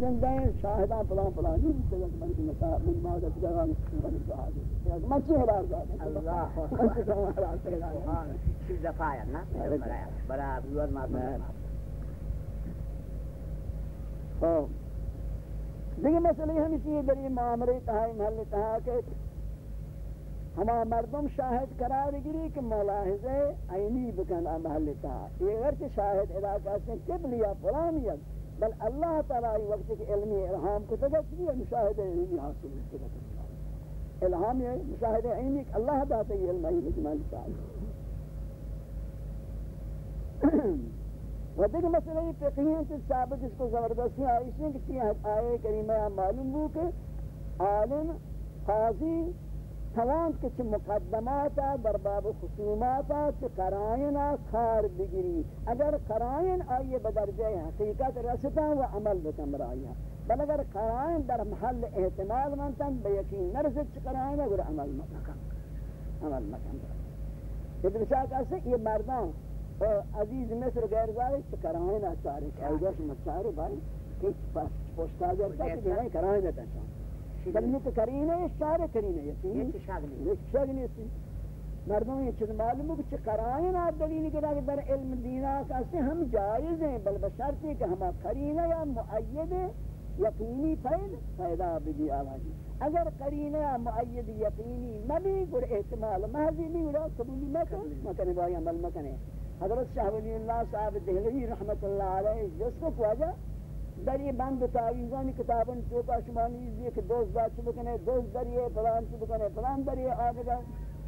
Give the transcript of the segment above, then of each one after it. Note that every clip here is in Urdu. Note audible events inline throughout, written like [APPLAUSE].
زندہ ہیں شاہدان پلان پلان نہیں بکتے گا من کی مساہ من مادت جگہ من شاہد من چی حرار ذات اللہ حرار چیز دفاعی نا برا بیور مادت خوب دیکھیں مسئلہ ہمیشہ یہ در یہ معاملے تہائی محل تہا کہ ہما مردم شاہد قرار گری کہ ملاحظہ عینی بکن محل تہا یہ اگر شاہد علاقہ سے قبلیہ فلانیت بل اللہ تعالی وقت کے علمی الہام کو تگت بھی مشاہد عینی حاصل کرتا الہام یہ مشاہد عینی کہ اللہ داتا یہ علمی حجمان تعالی و دیکھ مسئلہ یہ فقہی ہیں کہ ثابت اس کو زبردستی آئیسی ہیں کہ تین آئے کریمہ معلوم ہو کہ عالم قاضی توان که چه مقدمات در باب خصومات چه قرائن کار بگیری اگر قرائن آئیے بدرجہ حقیقت رستا و عمل بکن برائیہ بل اگر قرائن در محل احتمال منتن بے یقین نرسد چه قرائن اگر عمل مکن عمل مکن ابن شاہ کہتے ہیں یہ مردان عزیز مصر غیر ظاہر چه قرائن اچارے کہ ایگوش مچارے بھائی کہ پوشتا جرتا کہ قرائن اچارے کرینہ اشارہ کرینہ یقین یہ شاگ نہیں یہ شاگ نہیں مردوں یہ چیز معلوم ہے کہ قرائن آپ دلیل کے در علم دینا کہتے ہم جائز ہیں بل بشرط ہے کہ ہم قرینہ یا معید یقینی پید پیدا بھی آوازی۔ اگر قرینہ یا معید یقینی مبی گر احتمال محضی بھی گرا قبولی مکن مکن بائی عمل مکنے حضرت شاہ ولی اللہ صاحب دہلوی رحمت اللہ علیہ جس کو پواجا در یہ بند تعویزان کتابن چوکا شمانی یہ کہ دوست بات چو بکنے، دوست در یہ پلان چو بکنے، پلان در یہ آگے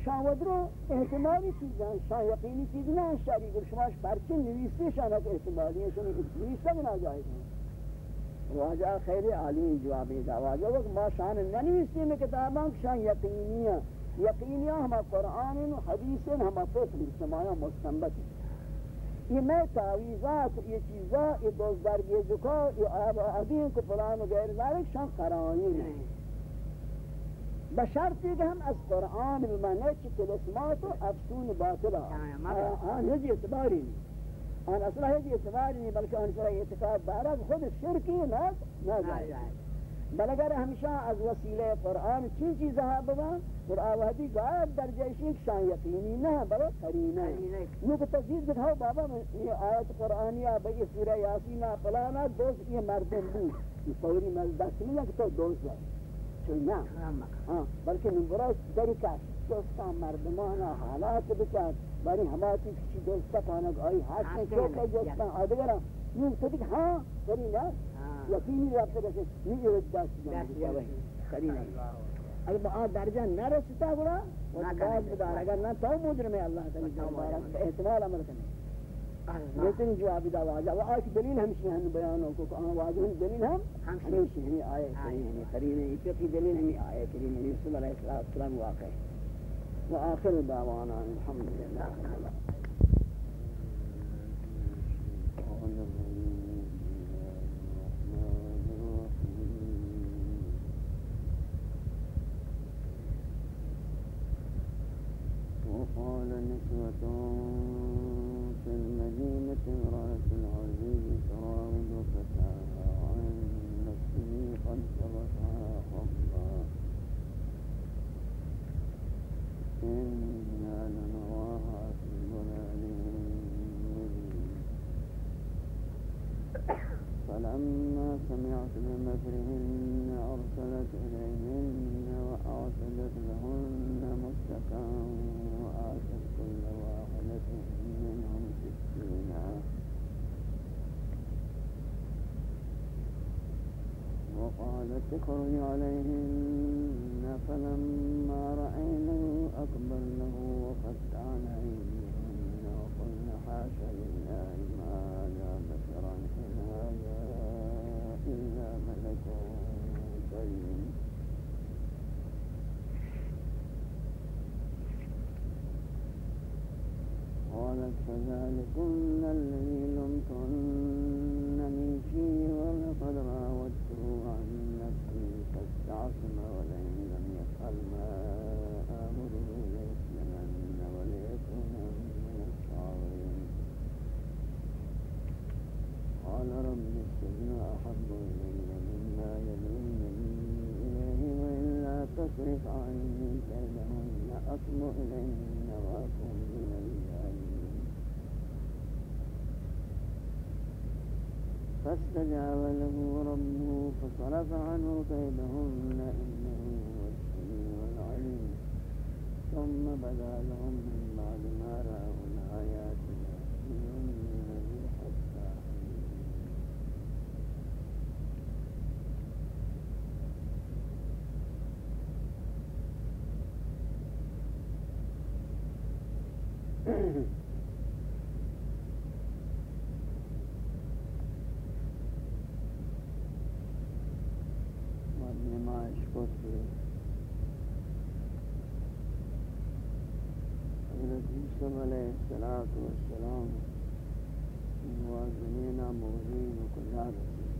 شان ودرو احتمالی چیزاں شان یقینی چیز نہ شاری گر شماش پرچن نویستی شانت احتمالی ہیں شانی نویستا بنا جائے گا واجہ خیر عالی جوابی دا، واجہ وقت ما شان ننویستی میں کتاباں شان یقینیاں یقینیاں ہما قرآن و حدیث ہما فکر سمایا مستنبت یہ میں تعویزات یہ چیزاں یہ دوزدار یہ زکا یہ آب عدیم کو پلان و غیر ذالک شان قرآنین ہیں بشرطی کہ ہم از قرآن بمانے چی تلسمات و افسون باطلہ آن۔ ہجی اعتباری نہیں۔ آن اصلا ہجی اعتباری نہیں بلکہ آن سرہ اعتقاد دارا خود شرکی نہ جائے بل اگر ہمیشہ از وسیلہ قرآن چین چیزها بگا؟ اور آوازی غائب در جیشی شان یقینی نہ بلے قرینہ نو کہ تجدید دکھاؤ بابا یہ آیت قرآنیہ بئی سورہ یاسینہ فلانا دوست یہ مردم بود یہ فوری مزدست نہیں ہے کہ تو دوست ہے چون نا؟ ہاں بلکہ نمبرہ دری کاش دوستا مردمانا حالات بچار۔ باری ہماتی کچھ دوستا پانک آئی ہاتھ میں چوکے دوستا آدگرہ یہ تو ہاں نا؟ یقینی رابطه باشه. میگیرد دست دست جوه خلیل اگر با آب در جان نرسیتا برا و باز بدار اگر نه تو مجرم الله تعالی. جان احتمال عمل کنه لیکن جوابی دا واجه و آیت دلیل ہمشی ہم بیانوں کو کہ آن واجہ ہم دلیل ہم ہمشی ہمیں آئے کریم ہمیں قرین ہے اتقی دلیل ہمیں آئے کریم ہمیں صلی اللہ علیہ وسلم واقع. و آخر دعوانا الحمدللہ. آه. وقال نسوة في المدينة امرأة العزيز تراود فتاها عن نفسه قد شغفها حبا إنا لنراها في ضلال مبين. فلما سمعت بمكرهن أرسلت إليهن وأعتدت لهن متكئا اخرج عليهن فلما رأينه أقبلنه وفتحن أيديهن وقلن حاش لله ما هذا بشرا إن هذا إلا ملك كريم قالت فذلكن الذي لمتنني فيه ولقد راودته عن نفسي فاستعصم ولئن لم يفعل ما آمره ليسجنن وليكون من الصاغرين. قال رب السجن أحب إلي مما يدعونني إليه وإلا تصرف عني كيدهن أصب إليهن فاستجاب له ربه فصرف عنه كيدهن إنه هو السميع العليم. ثم بدا لهم من بعد ما رأوا الآيات حين. [CLEARS THROAT] حضرت یوسف علیہ الصلوۃ والسلام موازنین موزین و کجا رسید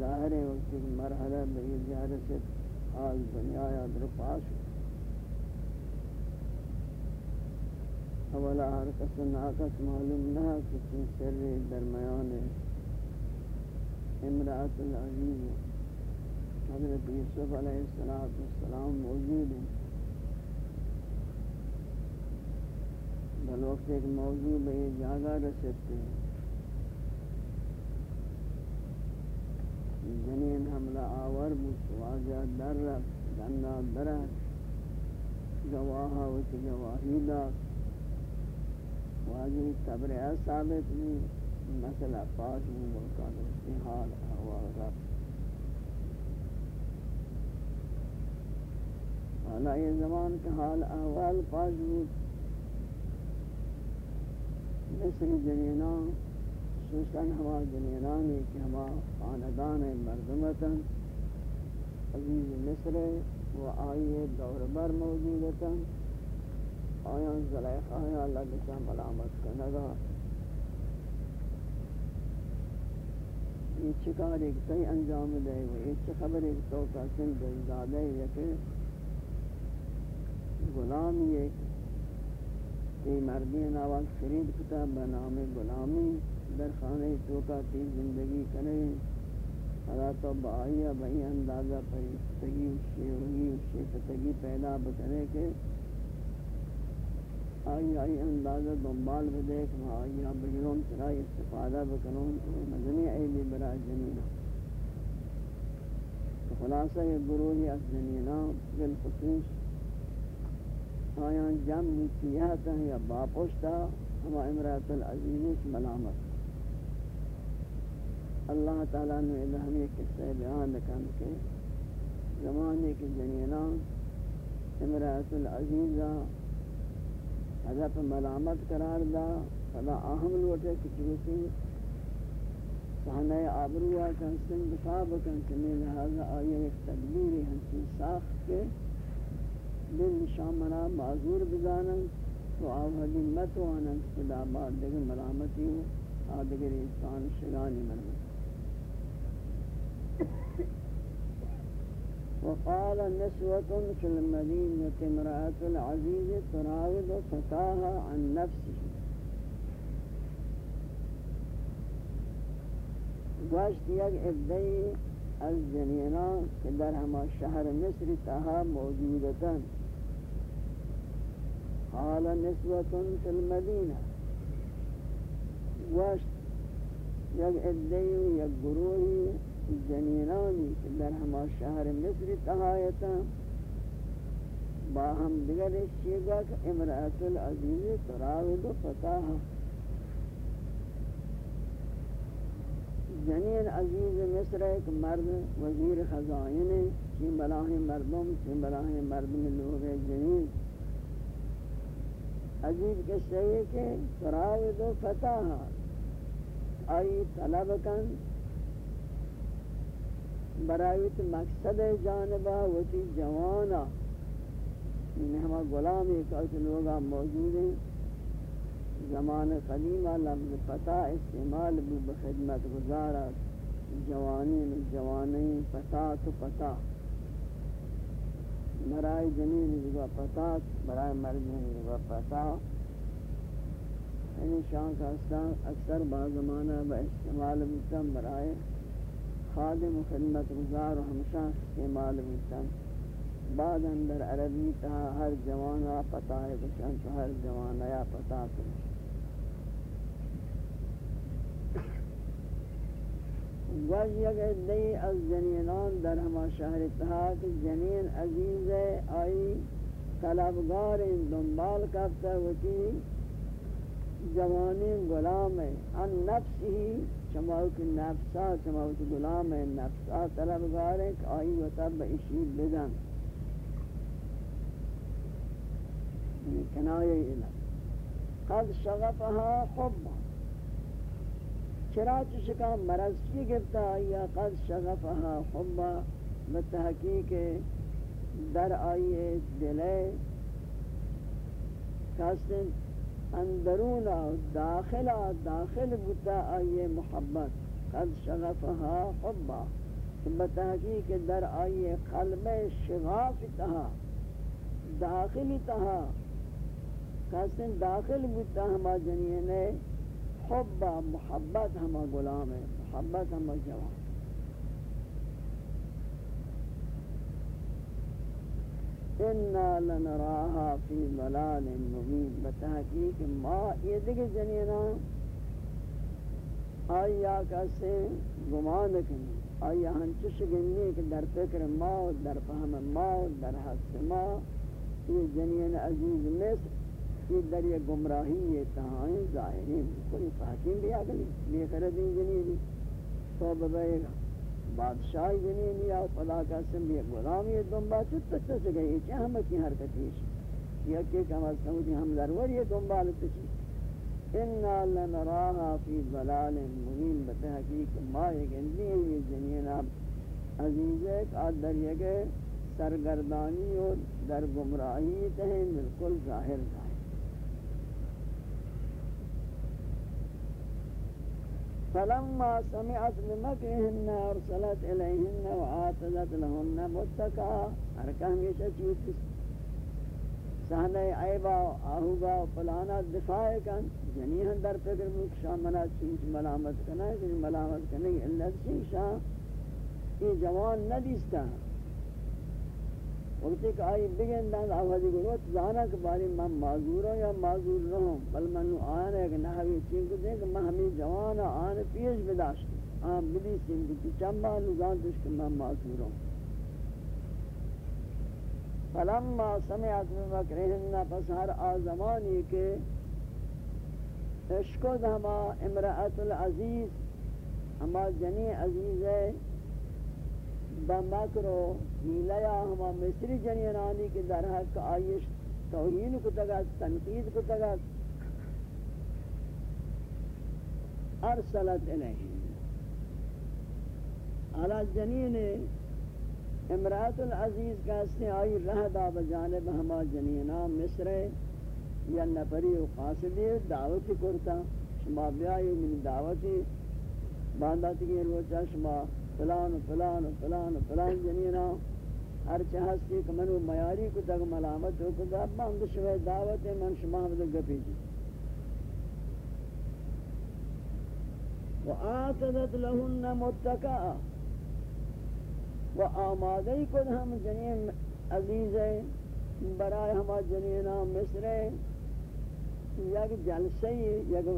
ظاہر ہے وقت مرحلہ بئی زیادہ سے حال دنیا یا در پاس اولا ہر کس ناکس معلوم نہ کسی سر درمیان امرأت العزیز، حضرت یوسف علیہ السلام موجود ہیں۔ بل وقت ایک موضوع بے جاگا رستے ہیں۔ جنین حملہ آور بود، واجہ در رفت دنہ درد گواہا وچ گواہی دا واجہ تبرع ثابت بھی مسئلہ پاس بھی ملکان رسی حال احوال رفت حالا یہ زمان کا حال، احوال پاس بود۔ مصر جنینان خصوصاً ہما جنینانی کہ ہما خاندان مردمتا عزیز مصر و آئی دور بر موجودتا آیان زلیخہ اللہ بسا ملامت کنگا یہ چکار ایک تی انجام دے و یہ چی خبر ایک توقع سن دلزادے یکی غلامی ایک تی مردی نواز خرید کتا بنام غلامی در خانه توقع تی زندگی کرے۔ حالا تو بائی بھئی اندازہ پریستگی شیوگی، شیفتگی پیدا بکنے کے آئی آئی، اندازہ دنبال بدیک آئی بجرون سرائی استفادہ بکنون مدنی عیلی برا جنینہ خلاصہ یہ گروہی از جنینہ ہاں، بالخصوص آیان ہاں، جم نیتیہتا یا باپوشتا ہما امرات العزیز ملامت۔ اللہ تعالیٰ نے ہمیں قصہ بیان لکن کے زمانے کے جنینہ امرات العزیزہ حضرت ملامت قرار دا، فلا اہم لوٹے کہ چوسی سہنہ آبروہ کن سن لہذا آئیے ایک تدبیری ہنچی ساخت کے دل شامنا معذور بزانن، تو آوہدی متوانن صدا بعد دیگر ملامتی ہو آدگر انسان شگانی مرمت۔ وقال نسوة في المدينة امرأة العزيز تراود فتاها عن نفسه. گوشت یک ادعی از جنینان که در همه شهر مصر تها موجودتا قال نسوة في المدينة. گوشت یک و یک گروهی جنینانی کہ در ہما شہر مصر تہایتا باہم دیگر شیگا کہ امرأت العزیز تراود و فتاہا جنین عزیز مصر ایک مرد وزیر خزائن ہے چی بلاہ مردم چی بلاہ مردم لوگ جنین. عزیز کے شیئے کہ تراود فتاہا آئی طلب کن برایت مقصد جانبہ وتی جوانا. ان ہما غلام ایک اوت لوگا موجود ہیں. زمان قدیمہ لفظ پتا استعمال بھی بخدمت گزارا جوانی میں جوانی پتا تو پتا برائے جنین جگہ پتا برائے مردین جگہ پتا یعنی شان کا اکثر با زمانہ با استعمال بتم برائے خادم و خدمت گزار و ہمشہ استعمال بتم بعد اندر عربی تا ہر جوانا پتا ہے بچن تو ہر جوانا یا پتا کنش گوش یک ادهی از جنینان در ہما شہر اتحاد جنین عزیز آئی طلبگار دنبال کرتا ہوتی جوانی غلام ہے۔ ان نفس ہی چماوت نفسا چماوت غلام نفسا طلبگار ہے کہ آئی و تب اشی بدن. یعنی کنایہ علم قد شغفها حبا چرا چشکا مرض کی گفتا یا قد شغفها حبا بتحقیق در آئیے دلے کاسن اندرون داخل داخل بتا آئیے محبت قد شغفها حبا بتحقیق در آئیے قلب شغاف تہا داخل تہا کاسن داخل بتا ہما جنینے حب محبت ہم غلام ہے محبت ہم جوان۔ انا لنراها في ضلال مبين بتحقیق ما یہ دیکھ جنینا آیا کسے گمان کنی آیا ہنچش گنی کہ در فکر ما و در فهم ما و در حس ما، یہ جنین عزیز مصر یہ در یہ گمراہی یہ تہائیں ظاہرین، کوئی فاکین بھی آگلی، بے خردین جنینی، تو ببائے گا بادشاہ جنینی یا فلا قسم بھی غلامی دنبا چت چت سے گئی چاہ ہم کی حرکت یہ یا کہ کم از کم ہم ضرور یہ دنبال تچی انا لنراها فی ضلال مبین بتحقیق ما ایک اندی ہے، یہ جنین عزیز ہے کہ در یہ سرگردانی اور در گمراہی تہیں بالکل ظاہر ظاہر فلما سمعت بمكرهن ارسلت إليهن وآتذت لهن متكا ہمیشہ چیز سہنے عیبا آہوگا فلانا دفاع کن. جنیہن در فکر شاہ منا چیز ملامت کنا ہے ملامت ہے اللہ چیز شاہ. جوان ندیستا وقتی کہ آئی بگن دان آوازی گروت زانا کہ باری من معذور ہوں یا معذور نہ ہوں، بل من آن ہے کہ نحوی چین کو دیں کہ میں ہمیں جوان آن پیش بداشت آن بلی سین کو چمبا نزان دش کہ میں معذور ہوں۔ فلما سمعت بمکرہن پس ہر آزمانی کے اشکد ہما امرأت العزیز، ہما جنی عزیز ہے۔ بمکر بمکرو نیلیا ہما مصری جنینانی کے در حق آئیش، توہین کو تگا تنقید کو تگا ارسلت الیہن علا جنین امرات العزیز کا اس نے آئی رہ دا بجانب ہما جنینا مصر یا نفری و قاصدی دعوتی کرتا۔ شما بیائی من دعوتی، بانداتی کی روچا شما فلان فلان فلان فلان جنینا. ہر چہستی کہ منو میاری کو تک ملامت ہو کہ اب بند شوئے دعوت ہے من شما ہم گپی جی وآتدت لہن متکا. و آمادی کو ہم جنین عزیز ہے برائے ہما جنینا مصر ہے یک جلسی یک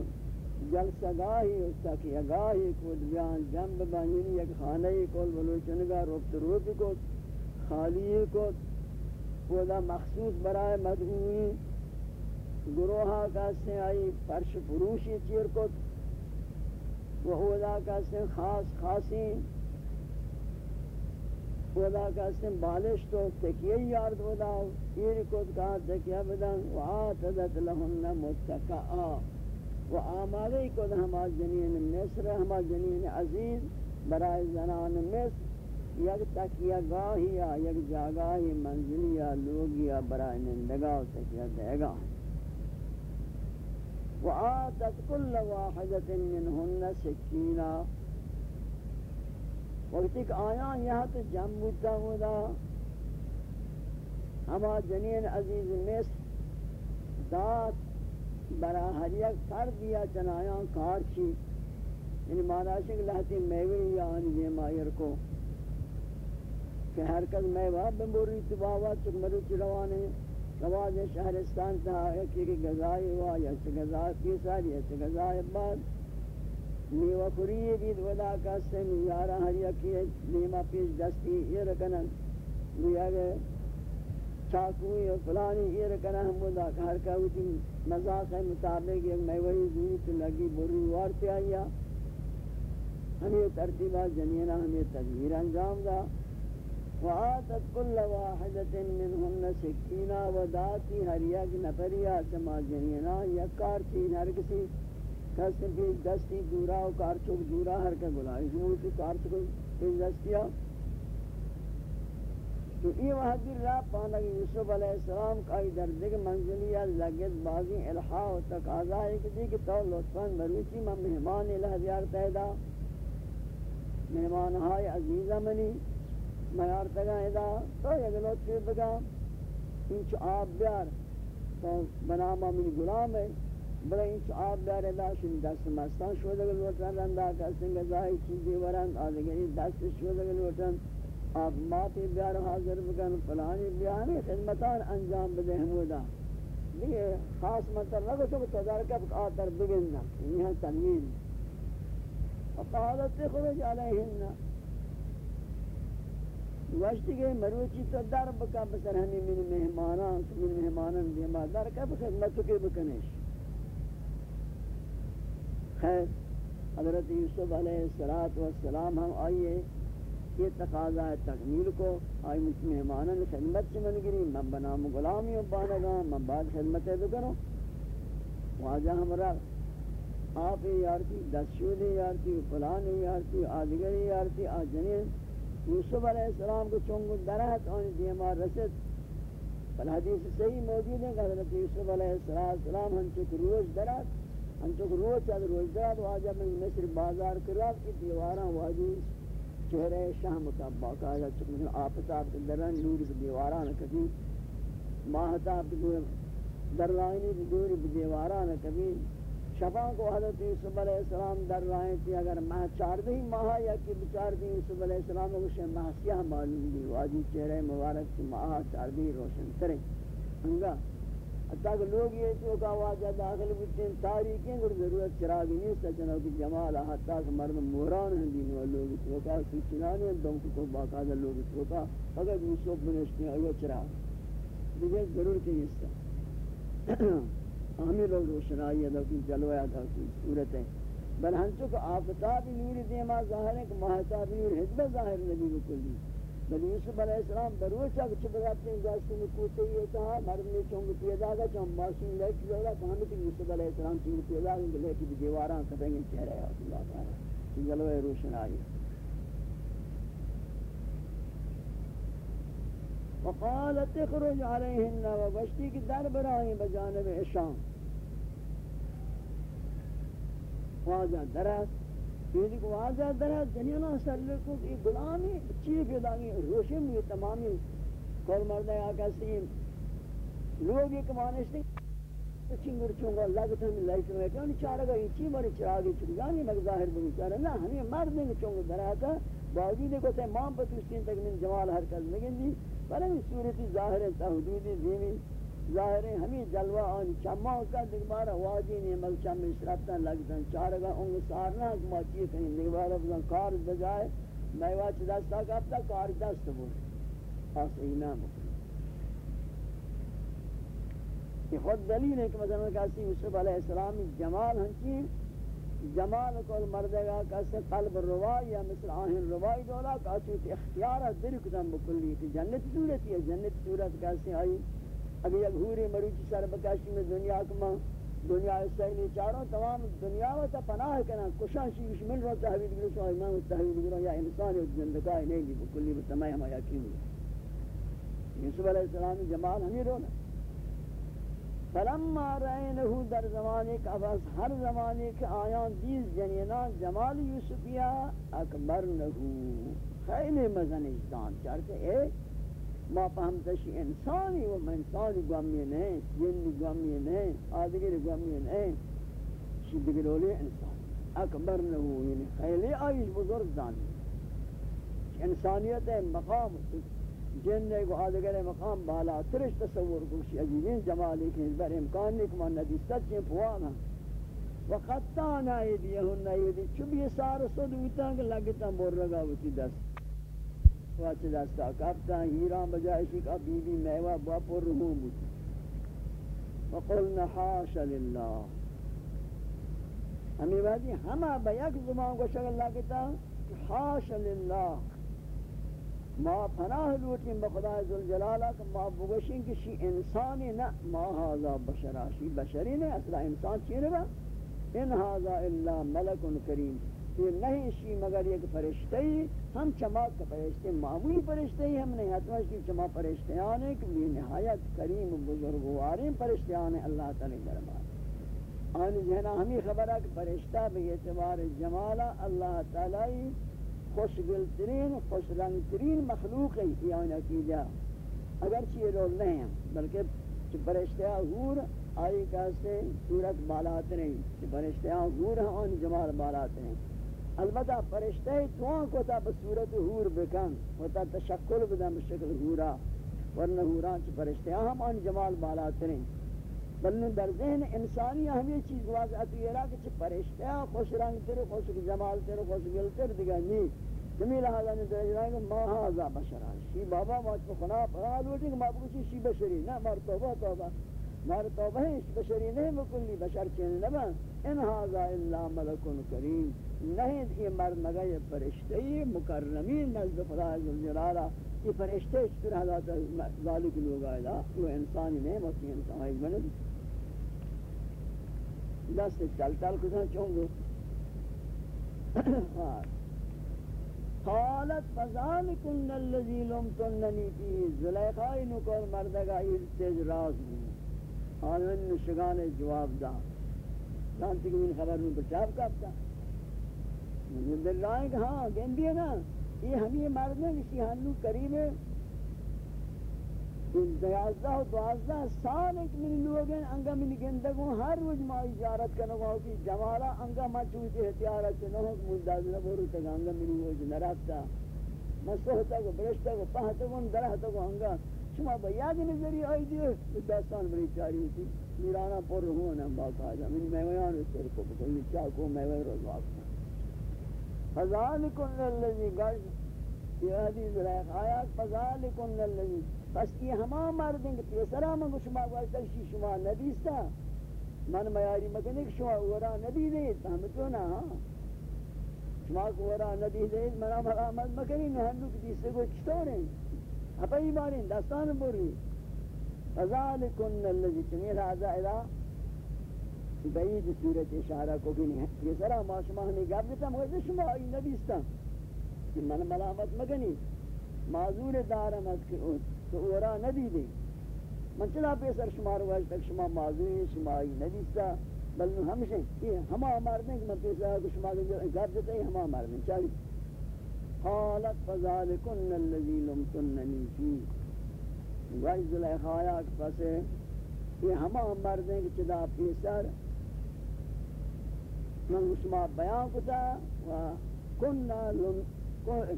جلسہ گاہی اس استاکی گاہی کود بیان جنب بانینی یک خانہی کول بلوچنگا روبت روب کود خالی کود کودا مخصوص برائے مدعوی گروہا کاسے آئی فرش فروشی چیر کود و اودا کاسے خاص خاصی اودا کاسے بالش تو تکیہ یارد اودا پیر کود کہا تکیہ بدن و لہن متکعا۔ و آمادی کو ہما جنین مصر ہما جنین عزیز برای زنان مصر یک تکیہ گاہی یا یک جاگاہی منزلی یا لوگی یا برای نندگاہ تکیہ دے گا و آتت کل واحدت منہن سکینہ وقتی کہ آیان یہاں تو جمع بودتا ہودا ہما جنین عزیز مصر دات برا ہر یک فرد یا چنایاں کار چی یعنی مانا شک لہتی میوی یا آنی دیمائر کو۔ کہ ہر کس میوہ بمبوری تباوہ چک مروچ روانے۔ رواز شہرستان تا ایک گزائی ہوا یا چھ گزائی پیسار یا چھ گزائی بعد۔ میوہ خوری بید ودا کسے میارا ہر یکی نیمہ پیش دستی، یہ رکنن۔ گویا گئے چاکوئی و فلانی یہ رکنا ہم ودا ہر کا ہوتی مذاق مطابق ایک میوہی زوری تو لگی بری وار پہ آیا ہمیں ترتیبہ جنینہ ہمیں تدبیر انجام دا وآتت کل واحدت منہن سکینہ و داتی ہر یک نفریہ سما جنینہ یک کار چین ہر کسی کسی پیش دستی دورا و کارچک دورا ہر کا گلائی زور کارچک پیش دستیا تو یہ وحدی راہ پانا کہ یوسف علیہ السلام کا در دیکھ منزلیہ لگت بازی الحاء و تقاضا ہے کہ دیکھ تو لطفاً مروچی میں مہمان الہ دیار تیدا مہمان ہائی عزیزہ منی میار تگا ادا، تو یک لطفی بگا انچ آب بیار، تو بناما من غلام ہے بڑا انچ آب بیار ادا شن دست مستان شودگل لوٹن رندہ کسنگ ازائی چیزی ورن آدھگری دست شودگل لوٹن آپ ماتی بیار حاضر بکن، فلانی بیانی خدمتان انجام بدے ہمودا۔ دیکھے خاص مطلب لگو تو تدار کب آتر بگننا یہاں تنویر فقالت خرج علیہن وشتی گئے مروچی تو در بکا بسر ہمیں من مہمانان من مہمانان دیما در کب خدمتو کے بکنش خیر، حضرت یوسف علیہ السلام ہم آئیے۔ یہ تقاضا ہے تکمیل کو۔ آئی مجھ مہمانن خدمت سے من گری۔ من بنام غلامی و بانگا من بعد خدمت ہے بکنو واجہ ہم رب آپ یارتی دستشود یارتی فلان یارتی آدگر یارتی آجنین یوسف علیہ السلام کو چونگو درہت آنی دیمار رسد بل حدیث صحیح موجود ہے کہ حضرت یوسف علیہ السلام ہنچک روز درہت ہنچک روز چاہت روز درہت واجہ میں مصر بازار کراب کی دیواراں واجی۔ چہرے شام کا باقاعدہ چکن آفتاب کے درن نور کی دیواران کبھی ماہتاب کے در رائنی کی دوری دیواران کبھی شفا کو حضرت یوسف علیہ السلام در رائن تھی اگر ماہ چار دی ماہ یا کہ بچار دی یوسف علیہ السلام کو شے ماہ سیاہ معلوم دی واجی چہرے مبارک کی ماہ چار دی روشن کریں۔ انگا حتیٰ کہ لوگ یہ تو کا واجہ داخل بچیں تاریخیں گر ضرورت، چراغی نہیں سچنوں کی جمال حتیٰ کہ مرد موران ہیں دین و لوگ تو کا ہیں، دم کو باقاعدہ لوگ تو کا فقط یوسف بنشتے ہیں ایو چراغ۔ دیکھیں ضرورت ہے اس سے ہمیں لوگ روشنائی ادا کی جلوہ ادا کی صورت ہے بل ہنچو کہ آفتاب نور دیما ظاہر ہے کہ مہتاب نور حدب ظاہر نبی بکلی۔ بل یوسف علیہ السلام بروچا کہ چپ رہتے ہیں گاشتی میں کوتے ہی ہوتا ہے مرد میں چونگ پیدا گا چونگ معصوم لے کی جوڑا تو ہمیں کہ یوسف علیہ السلام چونگ پیدا گا لے کی دیواراں کتیں گے چہرے ہیں اللہ تعالی جلوہ روشن آئی وقالت اخرج علیہن و بشتی کی در برائیں بجانب اشام واجہ درست یہ کو واضح درہ جنینا سر کو یہ غلامی چیز پیدا کی روشن یہ تمامی کول مرد ہے، آقا سیم لوگ ایک مانشتے چنگر چونگا لگتا ہمیں لائف میں کہ انہیں چارہ گا؟ یہ چی مارے چراغی چکی یعنی مگر ظاہر بگی چارہ۔ نا ہمیں مرد ہیں چونگا درہ کا باوجود کو تے مام پتوستین تک من جمال حرکت لگن دی بلے صورتی ظاہر ہے تا حدودی دیمی ظاہر ہے ہمیں جلوہ آن چمہ کا دکبارا واجی نے مل چم اشرفتا لگتا چارگا انگ سارنا کما چیئے کہیں دکبارا بزن کار بجائے میوہ چی دستا کبتا کار دست بود آس ایمان بکن یہ خود دلیل ہے کہ مثلا کہتے ہیں یوسف علیہ السلام جمال ہنچی جمال کل مردگا کہتے قلب روائی یا مثل آہن روائی دولا کہتے اختیارہ در بکلی کہ جنت صورتی ہے جنت صورت کہتے آئی۔ اگر یک حوری مروچی سر بکشی میں دنیا کما دنیا سہلی چاروں تمام دنیا و تا پناہ کنا کشان شیوش من رو تحویل گرو شو امام تحویل گرو یا انسان و زندگاہ نہیں دی بکلی بتمائی ہم یقین ہوئی یوسف علیہ السلام جمال ہمیں رونا فلما رأینہو در زمانے کا بس ہر زمانے کے آیان دیز جنینان جمال یوسفیہ اکبر نہو خیلی مزن اجدان چارتے اے ما فهمتشی انسانی و انسانی گوامی نہیں جنی گوامی نہیں آدگر گوامی نہیں شی دگرولی انسان۔ اکبر نہو یعنی خیلی آئیش بزرگ دانی انسانیت مقام، جن نے کو آدگر مقام بالا، ترش تصور کوشی عجیبین جمالی کہ اس بر امکان نہیں کمان ندی سچیں پوانا۔ وقت تانا ایدیہن ایدی چوبی سار صدوتا کہ لگتا، بور رگا ہوتی دست۔ واچ دستا کپتا ہیران بجائشی کا بی بی میوہ با پر رہوں بودی وقلنا حاش للہ. ہمیں وحدی ہمہ بیک زمان کو شکل لگتا حاش للہ. ما پناہ لوٹیں بخدا ذوالجلالہ کہ ما بگوشیں کہ شی انسانی نہ ما هذا بشرا شی بشری نہیں اصلا انسان چیرے با؟ ان هذا الا ملک کریم. یہ نہیں شی مگر ایک فرشتے ہم چما کا فرشتے معمولی فرشتے ہم نہیں حتما کی چما فرشتے آنے کہ بھی نہایت کریم بزرگوار فرشتے آنے اللہ تعالی دربار آن جہنا ہمیں خبر ہے کہ فرشتہ بے اعتبار جمالا اللہ تعالی خوش گل ترین خوش رنگ ترین مخلوق ہے، یہ آن عقیدہ۔ اگر چیئے رول نہیں ہیں، بلکہ فرشتہ حور آئی کہتے صورت بالات نہیں فرشتہ حور ہیں، آن جمال بالات نہیں البتہ فرشتہ توان کو تا بصورت حور بکن و تا تشکل بدن بشکل حورا ورنہ حوران چی فرشتہ ہم آن جمال بالا ترین بلن در ذہن انسانی ہمیں چیز واضح یہ رہا کہ چی فرشتہ خوش رنگ تر خوش جمال تر خوش گل تر دیگا نہیں جمی لہذا نے درج رہا کہ ما ہازا بشرا شی بابا موچ پہ خنا پرا لوٹی کہ ما بکچی شی بشری. نا مار توبہ توبہ مار توبہ ہے بشری نہیں بکلی بشر چین نبا ان هذا الا ملک کریم. نہیں یہ مرد مگر یہ فرشتے مکرمی نزد خدا جلالہ یہ فرشتے اس پر حضرت ذالک لوگ آئے دا وہ انسانی نہیں وقتی انسان آئی بند دست چل چل کسا چونگو قالت فذالکن اللذی لمتننی فی زلیخائی نکل مردگا ایرتیج راز بود. آنن نشگان جواب دا جانتی کہ ان خبر میں بچاو کرتا دل رائے کہ ہاں گندی ہے نا یہ ہمیں مرد ہیں کسی ہنو قریب ہے۔ دیازدہ و دوازدہ سال ایک منی لوگ ہیں، انگا منی گندگوں، ہر روز ما اجارت کرنگا ہو کہ جمالا انگا ما چوتی احتیارت چنہو کہ مجداز نبورو تک انگا منی ہوئی نرابتا مسوحتا کو برشتا کو پہتا کو درہتا کو انگا۔ شما با یاد نظری آئی دیو داستان بری چاری ہوتی میرانا پر رہونا باقاعدہ۔ من میویان، اس پر کو بکل چاکو میوی روز واقعا فذالکن اللذی گرد یہ حدیث رائق آیات فذالکن اللذی پس یہ ہما مردیں کہ پیسرا منگو شما گوشتا شی شما ندیستا من میاری مکنی کہ شما ورا ندی دید فهمتو نا۔ شما ورا ندی دید منا مرامت مکنی نهندو کہ دیستے کو چطور ہیں؟ اپا ایمانی دستان بوری فذالکن اللذی چمیر حضا بعید صورت اشارہ کو بھی نہیں ہے۔ یہ سرا ما شما ہمیں گاب دیتا ہم مگر شما آئی نبیستا کہ من ملامت مگنی۔ معذور دارم از کہ تو اورا ندی دے من چلا پیسر شما رو واجھ تک شما معذور شما آئی نبیستا بلن ہمشہ، یہ ہما مردیں کہ من پیسر آگو شما گاب دیتا ہے ہما مردیں۔ چاہیے۔ قالت فذالکن اللذی لمتننی فی۔ وعز الاخایات پسے یہ ہما مردیں کہ چدا پیسر من اسما بیان کتا و کننا لم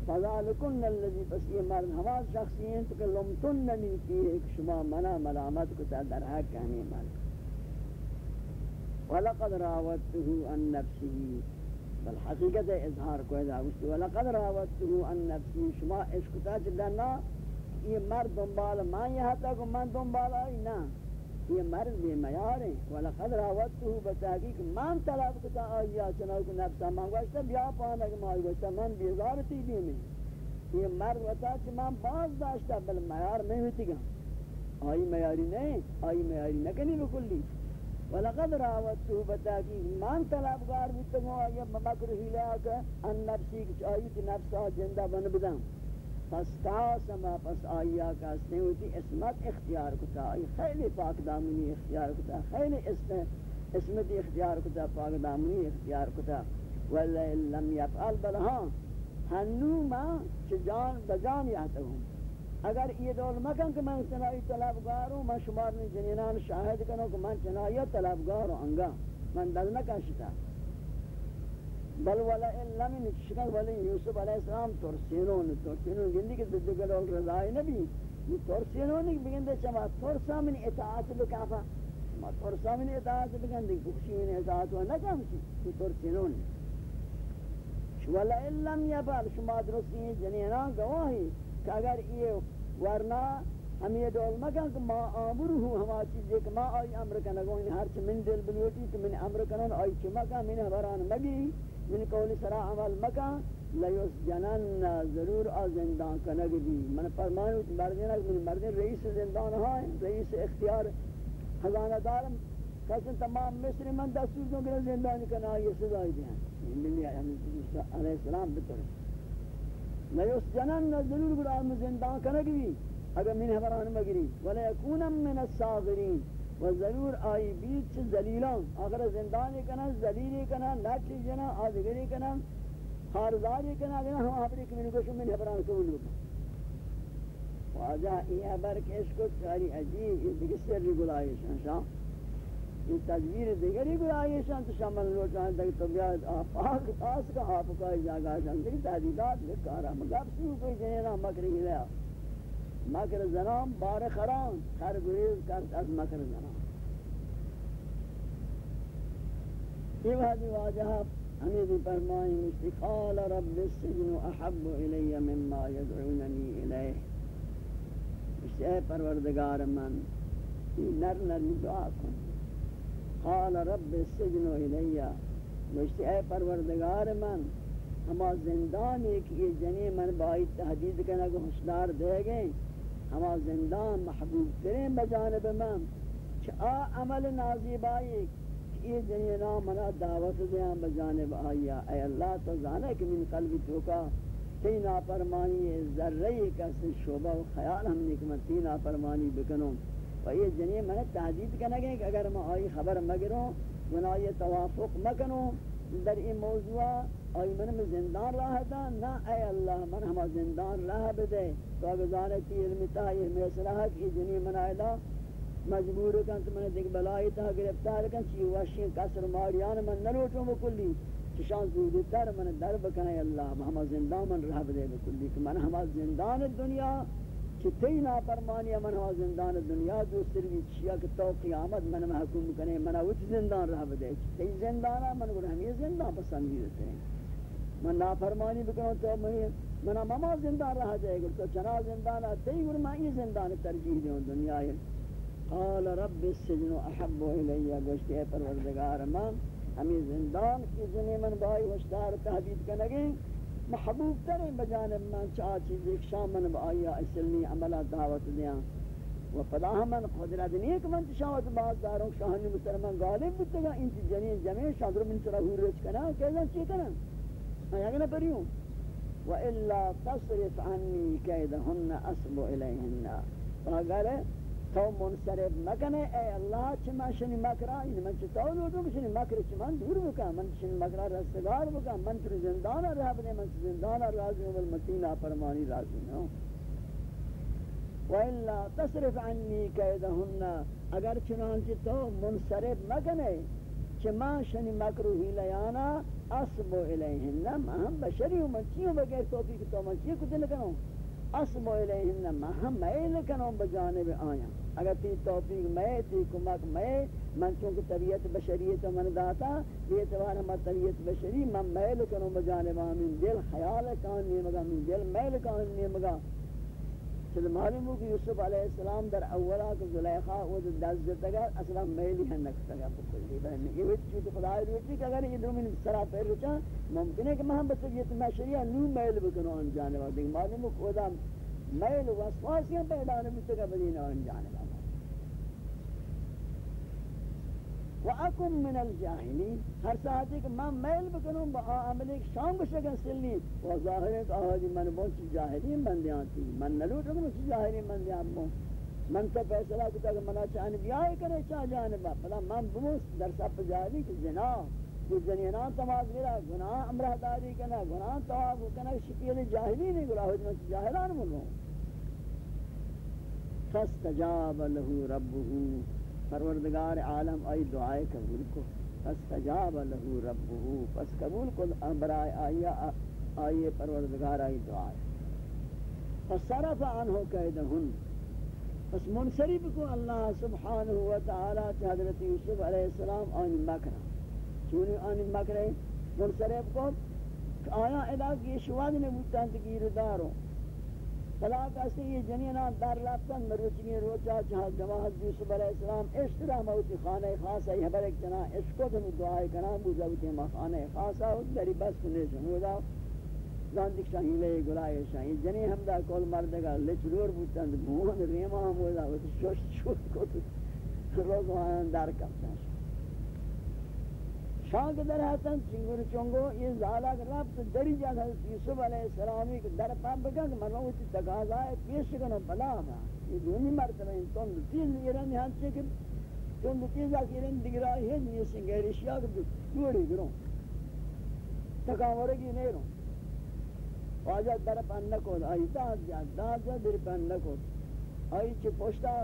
فذالکن اللذی پس یہ مرد ہوا شخصی ہیں تو کہ لمتن نمی کی ایک شما منا ملامت کتا در حق کہنے مرد وَلَقَدْ رَاوَتْتُهُ عَن نَفْسِهِ بل حقیقت اظہار کو ادا گوشتی وَلَقَدْ رَاوَتْتُهُ عَن نَفْسِهِ شما عشقتا چدنا یہ مرد دنبال من یہاں تک من دنبال آئی نا. یہ مرد بے میار ہیں وَلَقَدْ رَاوَتْتُهُ بَتَحْقِيقِ مَنْ طلب کتا آیا چناو کو نفسا من گوشتا بیا پانا کہ مائی گوشتا من بیزارتی دی میں یہ مرد وطا چھ من باز داشتا بل میار نہیں ہوتی گا۔ آئی میاری نہیں، آئی میاری نکنی بکلی۔ وَلَقَدْ رَاوَتْتُهُ بَتَحْقِيقِ مَنْ طلبگار بیتگو آیا مکر ہی لیا کہ ان نفسی کچھ آئی تی نفسا جندہ بن بدن پس تاسما پس آیا کا سنوتی اسمت اختیار کتا، آئی خیلی پاک دامنی اختیار کتا، خیلی اسمت اختیار کتا، پاک دامنی اختیار کتا۔ وَلَا لَمْ يَفْعَلْ بَلْهَا ہاں، ہنو ما چھ جان بجان یاتا ہوں۔ اگر یہ دول مکن کہ میں چنائی طلبگار ہوں میں شمار نے جنینان شاہد کنو کہ میں چنائی طلبگار ہوں انگا۔ من دل نہ کشتا بل ولا الا من شکل ولی یوسف علیہ السلام ترسینون ترسینون گندی کہ دد گلول رضای نبی۔ یہ ترسینون بگندے چما ترسا من اطاعت بکافا۔ ما ترسا من اطاعت بگندے گوشی من اطاعت و نکم چی ترسینون ولا الا یبال شما درستی جنینان گواہی کہ اگر یہ ورنہ ہم یہ دول مکن کہ ما آمرو ہوں ہما چیز کہ ما آئی امر کنگو ان ہر چھ من دل بلوٹی، کہ من امر کنن آئی چھ مکن، من حبران مگی۔ من قول سرا عمل مکن لیوس جنن ضرور آ زندان کنگ دی. من فرمانو کہ مردین من مردین رئیس زندان ہائیں رئیس اختیار خزانہ دارم. کسن تمام مصری من دستور دوں کہ زندان کنا یہ سزائی دیں ملی علیہ السلام بطور لیوس جنن ضرور گرام زندان کنگ بھی اگر من حبران مگری ولا یکونم من الصاغرین. و ضرور آئی بیچ ذلیلان. اگر زندانی کنا ذلیلی کنا نچی جنا آدگری کنا خارزاری کنا اگر ہم حبری کمین گوشو من حبران قبول بکن واجہ یہ حبر کہ اس کو چاری عجیب یہ دیکھ سر گلائشان شاہ یہ تدبیر دیگری گلائشان تو شامل لوٹان تک تو بیاد آفاق تاس کا آپ کا جاگا شان دیکھ تحدیدات لکارا مگر سو کوئی جنینا مکری لیا مکر زنان بار خران. خر گریز کرد از مکر زنان. یہ وحدی واجہ ہمیں بھی فرمائیں مشتی قال رب السجن احب الی مما یدعوننی الیہ مشتی اے پروردگار من یہ نر نر دعا کن. قال رب السجن الی مشتی اے پروردگار من ہما زندان ایک یہ جنی من بائی تحدید کرنا کہ حسنار دے گئے ہما زندان محبوب ترین بجانب من چا عمل نازیبائی یہ جنی نام منا دعوت دیاں بجانب آیا. اے اللہ تو زانے کہ من قلبی توکا تی نافرمانی ذرہی کسی شعبہ و خیال ہم نے کہ من تی نافرمانی بکنوں و یہ جنی من تحدید کرنا گئے کہ اگر میں آئی خبر مگروں گناہ یہ توافق مکنوں در این موضوع آئی من زندان راہ دا نا اے اللہ من ہما زندان راہ بدے تو اگر زانتی علمی تا یہ میسرہ کی جنی من آئیدا مجبور کن تو من دیکھ بلائی تا گرفتار کن چی وشین کسر ماریان من نلوٹوں بکلی. چشان زودی تر من در بکنے اللہ ہما زندان من راہ بدے بکلی. کہ من ہما زندان دنیا کہ تی نافرمانی من ہوا زندان دنیا دوسری بھی چیا کہ تو قیامت من محکوم کنے من اوچ زندان رہ بدے تی زندانا، من گوڑ ہم یہ زندان پسندی دیتے ہیں من نافرمانی بکنو تو من مما زندان رہ جائے گا تو چنا زندان تی گوڑ میں یہ زندان ترجیح دیوں دنیا ہے قال رب السجن احب الی گوشتی اے پروردگار من. ہمیں زندان کی زنی من بائی وشتار تحدید کنگیں محبوب ترین بجانب من چاہ چیز ایک شام من با آیا اسلمی عملہ دعوت دیاں و پدا من قدرت نہیں کہ من تشاوت باز داروں شاہنی مسلمان غالب بودتا گا انتی جنین جمعی شادر من چرا ہور رچ کنا؟ کہنا چی کنا؟ میں یہاں گنا پریوں. و الا تصرف عنی کیدہن اسبو الیہن. و اگر تو منصرف مکنے اے اللہ چھ من شنی مکرا یعنی من چھ تو لوٹو شنی مکر چھ من دور بکا من شنی مکرا رستگار بکا من تر زندان رہ بنے من زندان راضی ہوں بالمتینہ فرمانی راضی ہوں۔ وَإِلَّا تَصْرِفْ عَنِّي كَيْدَهُنَّ، اگر چنانچہ تو منصرف مکنے چھ من شنی مکروہی لیانا اسبو الیہن ما ہم بشری ہوں من چیوں بغیر توفیق تو من چیوں کتے نکنوں اسبو الیہن ما ہم میل کنوں بجانب آیاں۔ اگر تی توفیق میں تی کمک میں، من چونکہ طبیعت بشریت من داتا یہ اعتبار ہم طبیعت بشری، من میل کنوں بجانب آمین۔ دل خیال کان نیمگا، من دل میل کان نیمگا چل معلوم ہو کہ یوسف علیہ السلام در اولا کہ زلیخا وہ دست دیتا گا، اصلا میلی ہے نکتا گا بکلی بہن یہ وچ چوتی خدا روچی کہ اگر یہ دو من سرا پیر رچا، ممکن ہے کہ مہم بس یہ تمہ شریعہ نو میل بکنو ان جانبا دیکھ معلوم ہو کہ میل وسواسیاں پیدا نہیں گا بدین ان جانبا وَأَكُمْ مِنَ الْجَاهِلِينَ۔ ہر ساتھ ایک میں میل بکنوں، با عمل ایک شام بشکن سلی و ظاہر ہے کہ آجی من بہت چی جاہلین بندیاں تھی۔ من نلوٹ رکھنوں چی جاہلین بندیاں بہن من تو فیصلہ کتا کہ منا چاہنے بیائی کرے چاہ جانبا پلا من بموس در سب جاہلی کہ زنا کہ زنینان تماز گرا، گناہ امرہ داری کنا، گناہ تواب کنا، شکیل جاہلی نہیں گرا ہو جنہوں چی جاہلان ملوں فاستجاب له ربه پروردگار عالم ای دعائے قبول کو۔ فاستجاب له ربه، پس قبول کو، برائے آیا آئیے پروردگار، آئی دعائے۔ فصرف عنه قیدہن۔ پس منصرف کو اللہ سبحانہ و تعالی حضرت یوسف علیہ السلام آن مکرہ۔ چونی آن مکرہ منصرف کو؟ آیا علاق یہ شواد نے بودتاں تکیر داروں۔ فلا کسی یہ جنینان در لفتن مروچنی روچا چاہ جماعت یوسف علیہ السلام اشترا موتی خانہ خاصا یہ برک جنا اشکت ہم دعائی کنا بوزاوتی ما خانہ خاصا دری بس کنے زاندک شاہی لے گلائے شاہی جنی ہم دا کول مردگا لچرور بودتاں بوہن ریما ہم ہودا شوش شوش کو روز وہاں دار کپتا شاک در حسن چنگر چنگو، یہ زالک رفت دری جا حضرت یوسف علیہ السلامی کے در پاپ بگا کہ مرمو اسی تقاضائے پیش کنو بلا ما یہ دونی مرتبہ ان تند تیز ایران یہاں چھے کہ تند تیز آکی ایران دگرائی ہے نہیں سنگیری شیعہ کہ دوری گروں۔ تکاورگی نہیں روں واجہ در پاندکو آئی داد جا داد جا، در پاندکو آئی چھ پوشتا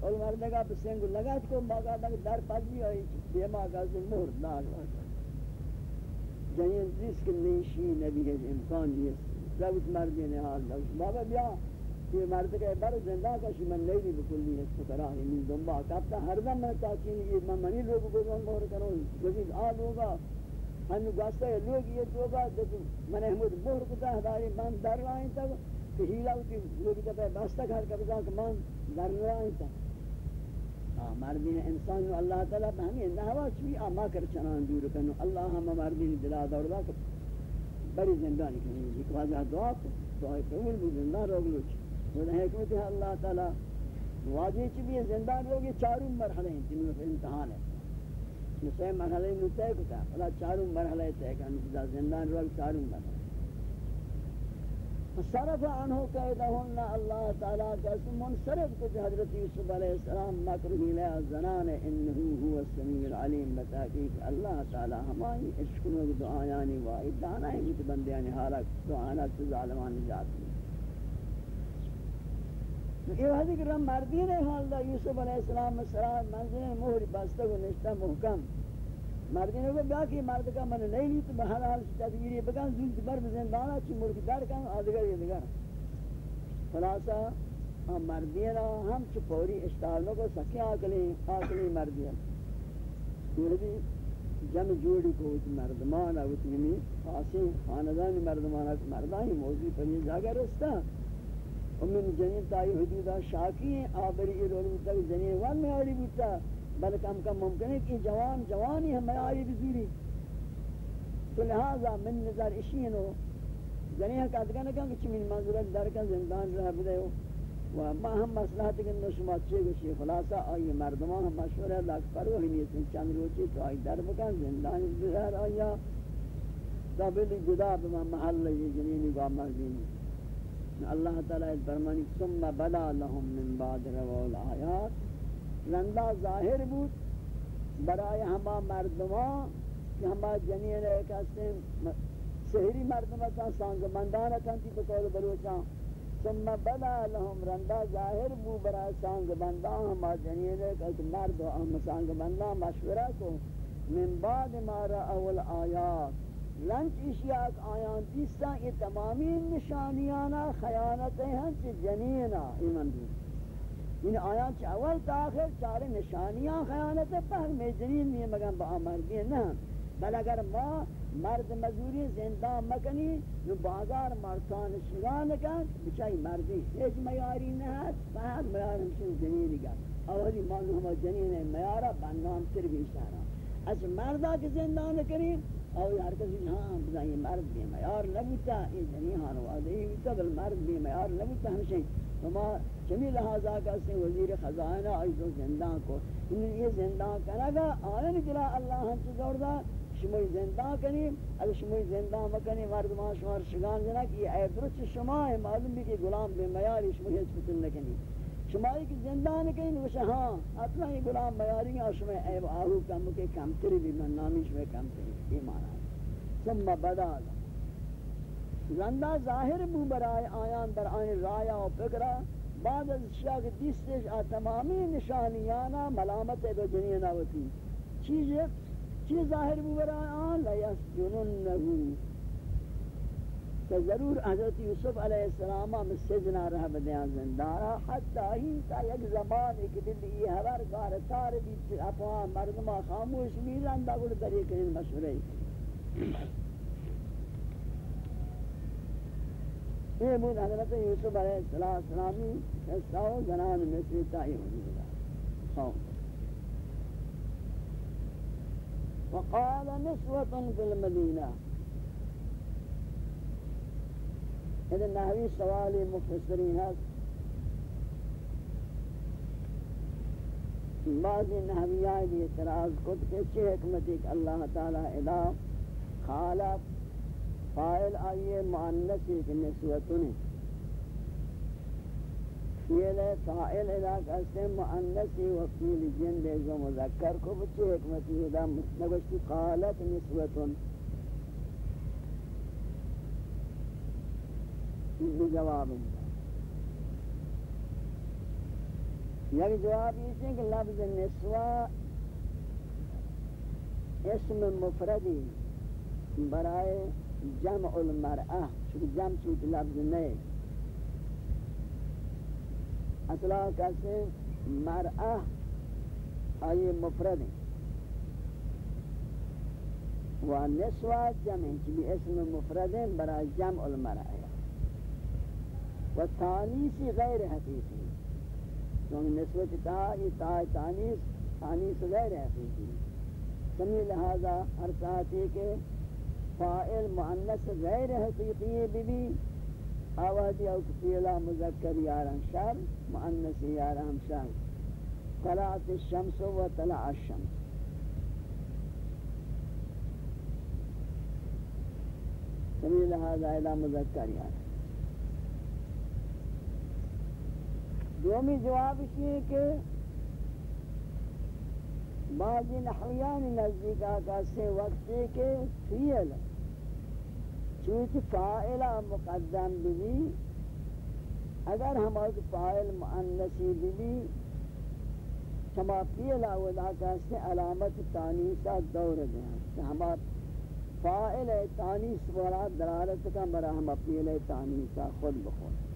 اور مرنے کا پسنگ لگا کو ماگا تک در پاس آئی دیما کا سے مہر داغ جنین جس کے نیشی نبی ہے امکان یہ سب مردی نے حال لگ بابا بیا۔ یہ مرد کے بر زندہ کا شمن نہیں بھی بکلی ہے اس طرح ہی دنبا۔ کہتا ہر دم میں تاکین یہ میں منی لوگ کو مہر کروں۔ جدید آ ہوگا، ہم گاستا ہے لوگ یہ تو کا میں نے ہمود مہر کتا ہداری من در لائیں تک کہ ہیلا ہوتی، لوگ کہتا باستا گھر کا بزا کہ من در لائیں تک مردین انسان و اللہ تعالی بہمی نحوہ چوی آما کر چنان دور کنو. اللہ ہم مردین دلا دور دا کر بری زندانی کنی. ایک واضح دعا کو دعای قبول بھی زندان روگ لوچ وہ حکمت ہے اللہ تعالی. واضح چی بھی زندان روگی چاروں مرحلے ہیں جنہوں پر امتحان ہے نسے مرحلے میں نتے کتا فلا چاروں مرحلے تے کہ زندان روگ چاروں مرحلے صرف عنہ قیدہن اللہ تعالیٰ کیسے منصرف کو حضرت یوسف علیہ السلام مکرہی لے زنان انہو هو السمیع العلیم بتاکیق اللہ تعالیٰ ہماری عشقنوں کی دعایانی وائی دانا ہی کچھ بندیانی حالک دعانا سے ظالمان جاتی ہے یہ حضرت کرم مردین حال دا یوسف علیہ السلام منزل مہر بستہ و نشتہ محکم۔ مردی نے کہا کہ مرد کا من نہیں لی تو بہر حال تدبیری بکن زود بر بزندانا چی ملک در کن، آدگر یہ دگر خلاصا ہم مردی مردینا ہم چو پوری اشتالوں کو سکی آکلی آکلی مردین یہ بھی یعنی جمع جوڑی کو اس مردمان اوت نمی، خاصی خاندان مردمان اس مردانی موضوع پر یہ جاگہ رستا. امین جنین تائی حدودہ شاکی ہیں آبری رولو تک جنین وان میں آری بودتا. بلکہ ہم کا ممکن ہے کہ جوان جوانی ہم آئی بزوری تو لہذا من نظر اشین ہو جنہی یعنی حق ادگا نکا کہ چمین منظورت در کا زندان رہ بدے ہو۔ و ما ہم مسئلہ کہ نو شما چے گوشی خلاصہ آئی مردمان ہم مشور ہے، لاکھ پرو ہی نیسن چند روچی تو آئی در بکن، زندان بغیر آیا۔ تا بلی جدا بما محل یہ جنینی گا مردینی اللہ تعالی فرمانی ثم بدا لهم من بعد روال آیات رندہ ظاہر بود برای ہما مردمان کہ ہما جنین ایک ہستے سہری مردمان تا سانگ مندانا کنتی بکول بروچان ثم بلا لهم رندہ ظاہر بو برای سانگبندان ہما جنین ایک مرد و ہم سانگبندان مشورہ کو۔ من بعد مارا اول آیات لنچ اشیاء آیان دیستا، یہ تمامی نشانیانا، خیانتیں ہیں چی جنینا ایمان دیستا این آیان چه اول تا آخر چار نشانیاں خیانت پر میں جنین مگن با مردی نہ بل اگر ما مرد مزوری زندان مکنی نو بازار مرکان شگان کن بچائی مردی هیچ میاری نہ ہے بعد میار ہمشن جنین گا اولی مانو ہما جنین میارا بنام تر از مردا کے زندان کنی اور ہر کسی ہاں بزائی مرد بھی میار لبوتا یہ جنین ہانو آدھئی ہوتا بل مرد بھی میار لبوتا ہمشن ہما چمی لہذا کسی وزیر خزانہ آئی تو زندان کو۔ انہیں یہ زندان کرنا گا آئین جلا اللہ ہم سے زور دا۔ شموی زندان کنی، اگر شموی زندان مکنی مردمان شمار شگان جنا کہ یہ عیب رچ شما ہے معلوم بھی کہ غلام بے میاری شموی ہیچ پتن نکنی۔ شمائی کی زندان کنی وشا ہاں اطلاع یہ غلام میاری ہیں شموی عیب آہو کم کے کم تری بھی من نامی شموی کم تری، یہ مانا ہے۔ ثم بدا۔ زندہ ظاہر بو برائے آیان در آئین رایا و فکرہ بعد از شاک دیستش آ تمامی نشانیانا ملامت به دنیا نوتی چیز چی ظاہر بھی برای آن لیسجننہو کہ ضرور حضرت یوسف علیہ السلام ہم سجنہ رہ بدیاں زندارا حتی ہی تا یک زمان ایک دل یہ حبر گار تار بھی اپوان مردمہ خاموش میران دا گل دری کرن مشورے یہ بود حضرت یوسف علیہ السلامی قصہ و زنان مصری تائی ہوئی خوف وقال نسوة في المدينة اذا نحوی سوالی مفسرين هذا. بعض نحویات اعتراض خود کے چھ حکمت ایک اللہ تعالی ادا خالق فاعل آئیے معنس ایک نسوتن یہ لے فاعل ادا کرتے معنسی وکیل جن دے جو مذکر کو بچے حکمت ادا نگوشتی قالت نسوتن یہ جواب ہے یک یعنی جواب یہ ہے کہ لفظ نسوہ اسم مفردی برائے جمع المرأة، چونکہ جمع چوت لفظ نئے۔ اصلا کہتے ہیں مرأة آئی مفرد ہیں۔ و نسوہ جمع چونکہ اسم مفرد ہیں برای جمع المرأة۔ و تانیسی غیر حقیقی چونکہ نسوت تا یہ تا تانیس تانیس غیر حقیقی سمی لہذا ہر ساتھی کے فائل معنس غیر حقیقی بھی بھی. آوازی أو کفیلا مذکر یاران شر معنس یاران شر طلعت الشمس و طلع الشمس. سمی لہذا الہ مذکر یاران. دومی جواب اس یہ کہ بعضی نحویان نزدیک آقا سے وقت کے فیل چونکہ فائلہ مقدم بھی، اگر ہم ایک فائل معنسی بھی چما فیلہ ودا کا سے علامت تانیسہ دور دیں کہ ہم فائل تانیس ورا دلالت کا مرا ہم فیل تانیسہ خود بخود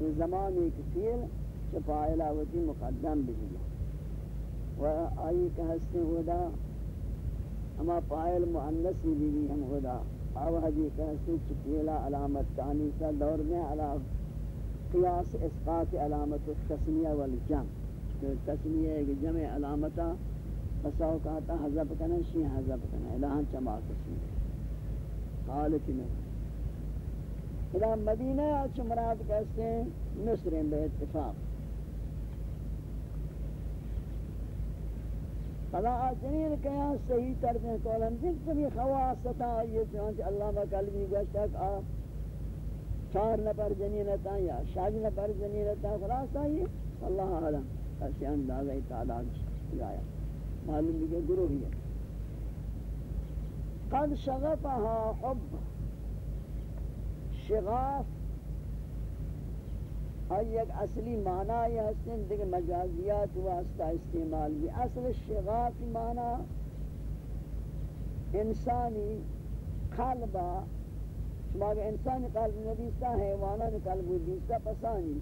یہ زمان ایک فیل فائلہ وتی مقدم بھی و آئی کہ ہستے ودا ہما فائل معنسی بھی ہم ودا آوہدی کہتے چکیلا علامت تانی کا دور میں علا قیاس اسقاط علامت التسمیہ والجم تسمیہ ایک جمع علامتا بساو کہتا حضب کنا شی حضب کنا الہان چما تسمیہ قالت میں الہ مدینہ اچھ مراد کہتے ہیں مصر بے اتفاق۔ فلا جنین کیا صحیح ترجمہ کولم جن تمی خواصتا یہ چانچہ اللہ با قلبی گوشتا کہ آ، چار نفر جنینتا یا شاج نفر جنینتا خلاصا یہ؟ اللہ عالم ایسی اندازہ تعداد جایا معلوم بھی کہ گروہ ہی ہے۔ قد شغفها حب۔ شغاف آئی ایک اصلی معنی یہ ہستن دیکھ مجازیات واسطہ استعمال بھی۔ اصل شغاف معنی انسانی قلبا شما کہ انسانی قلب ندیستا حیوانان قلب ندیستا پسانی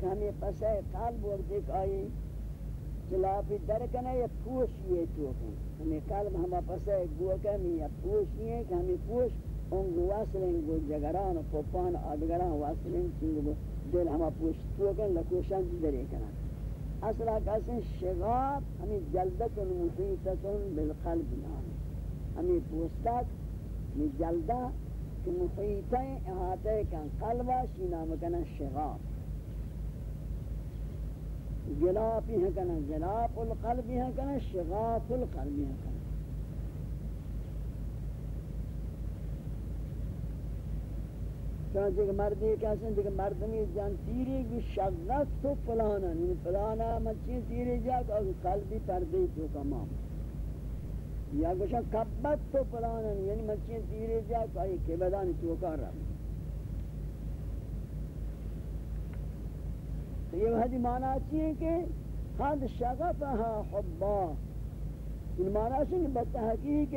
کہ ہمیں پسے قلب وقت ایک آئی جلافی درکنے یا پوش یہ چوکیں ہمیں قلب ہما پسے گوکے ہمیں یا پوش یہ کہ ہمیں پوش انگو واسلیں گو جگران پوپان آدگران واسلیں چنگو دل ہما پوشت تو کن لکوشان جی درے کنا اصلا کہتے شغاب ہمیں جلدت محیطت بالقلب نام ہمیں پوستات ہمیں جلدہ کہ محیطیں احاطے کن قلبہ شی نام کنا شغاب. گلاپی ہیں کنا گلاپ القلبی ہیں کنا شغاف القلبی ہیں کنا چنانچہ کہ مردی کہتے ہیں کہ مردمی جان تیری کی شغت تو فلانا یعنی فلانا مچی تیری جا کہ قلبی پردی تو کمام. یا گوشا کبت تو فلانا یعنی مچی تیری جا کہ بدانی تو کار رہا یہ وحدی معنی چیئے کہ قد شغفها حبا. ان معنی سے کہ بتحقیق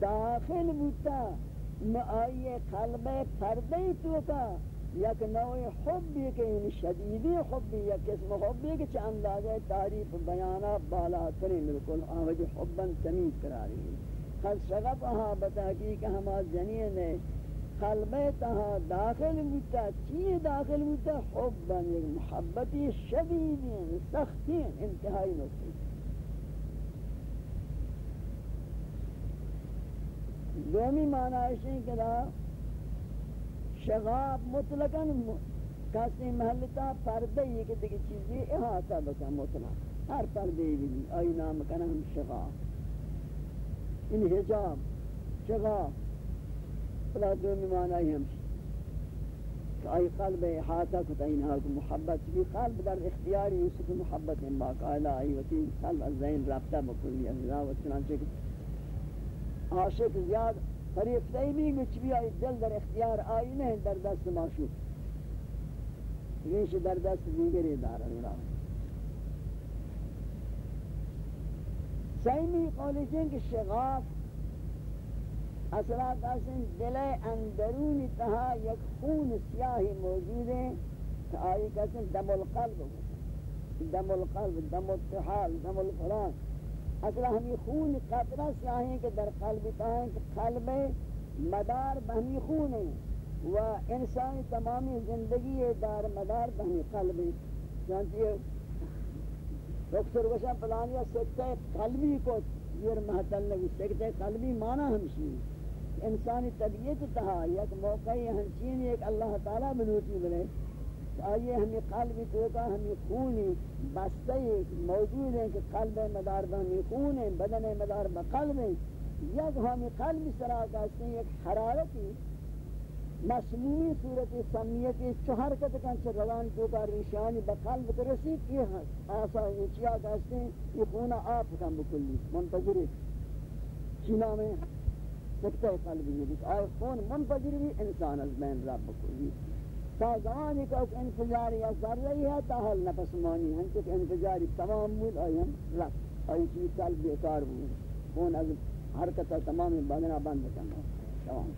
داخل بوتا آئیے قلب پردے تو کا یک نوع حبی کہ ان شدیدی حبی، یا قسم حبی کہ چا اندازہ تعریف بیانہ بالا ترین بالکل آوجی حبا تمیز قراری ہے۔ قد شغفها بتحقیق ہما جنین ہے قلب تہا داخل بوتا چیئے داخل بوتا حبا یک محبتی شدیدین سختین انتہائی نقطی دومی معنی ہے کہ شغاب مطلقاً کسی محلتا پردے یہ کہ دیکھ چیزی احاطہ بکا مطلق ہر پردے بھی آئی نام کنا ہم شغاب ان حجاب، شغاب، بلا دومی معنی ہم کہ آئی قلب احاطہ کتا انہا کو محبت بھی قلب در اختیاری یوسف محبت ان باقاعدہ آئی وطی قلب الزین رابطہ بکلی اللہ و چنانچہ عاشق زیاد فریق بھی کچھ بھی آئی دل در اختیار آئی نہیں در دست معشوق یہ در دست دیگری دار اللہ سیمی قولی جن کہ شغاف اصلا قاسم دل اندرون تہا یک خون سیاہی موجود ہے کہ آئی قاسم دم القلب دم القلب، دم التحال، دم الفران اصلا ہمی خون قطرہ سیاہیں کہ در قلب تاہیں کہ قلب مدار بہمی خون ہے، و انسان تمامی زندگی دار مدار بہمی قلب ہے۔ جانتی ہے ڈاکٹر وشا پلانیا سکتے قلبی کو یہ محتل لگی سکتے قلبی مانا ہمشی انسانی طبیعت تہا، یک موقع ہنچین ایک اللہ تعالیٰ بنوٹی بنے۔ آئیے ہمیں قلب توتا ہمیں خونی بستے موجود ہیں کہ قلب مدار بہمی خون ہیں، بدن مدار بقلب ہیں۔ یک ہمیں قلب سرا کہتے ہیں ایک حرارتی مسموعی صورت سمیتی چو حرکت کن چو روان توتا ریشانی بقلب ترسی یہ آسا چیا کہتے ہیں یہ خونہ آپ کن بکلی۔ منتظر چی نام ہے؟ سکتہ قلبی ہے۔ آئے خون منتظر بھی انسان از بین رب بکلی۔ تا زمانی کا انفجاری یا ذرہی ہے تا حل نفس مانی ہیں کہ انفجاری تمام بود آئی ہم رفت آئی چیز قلب بیکار بود؟ خون از حرکت تمام بدنہ بند کرنا تمام.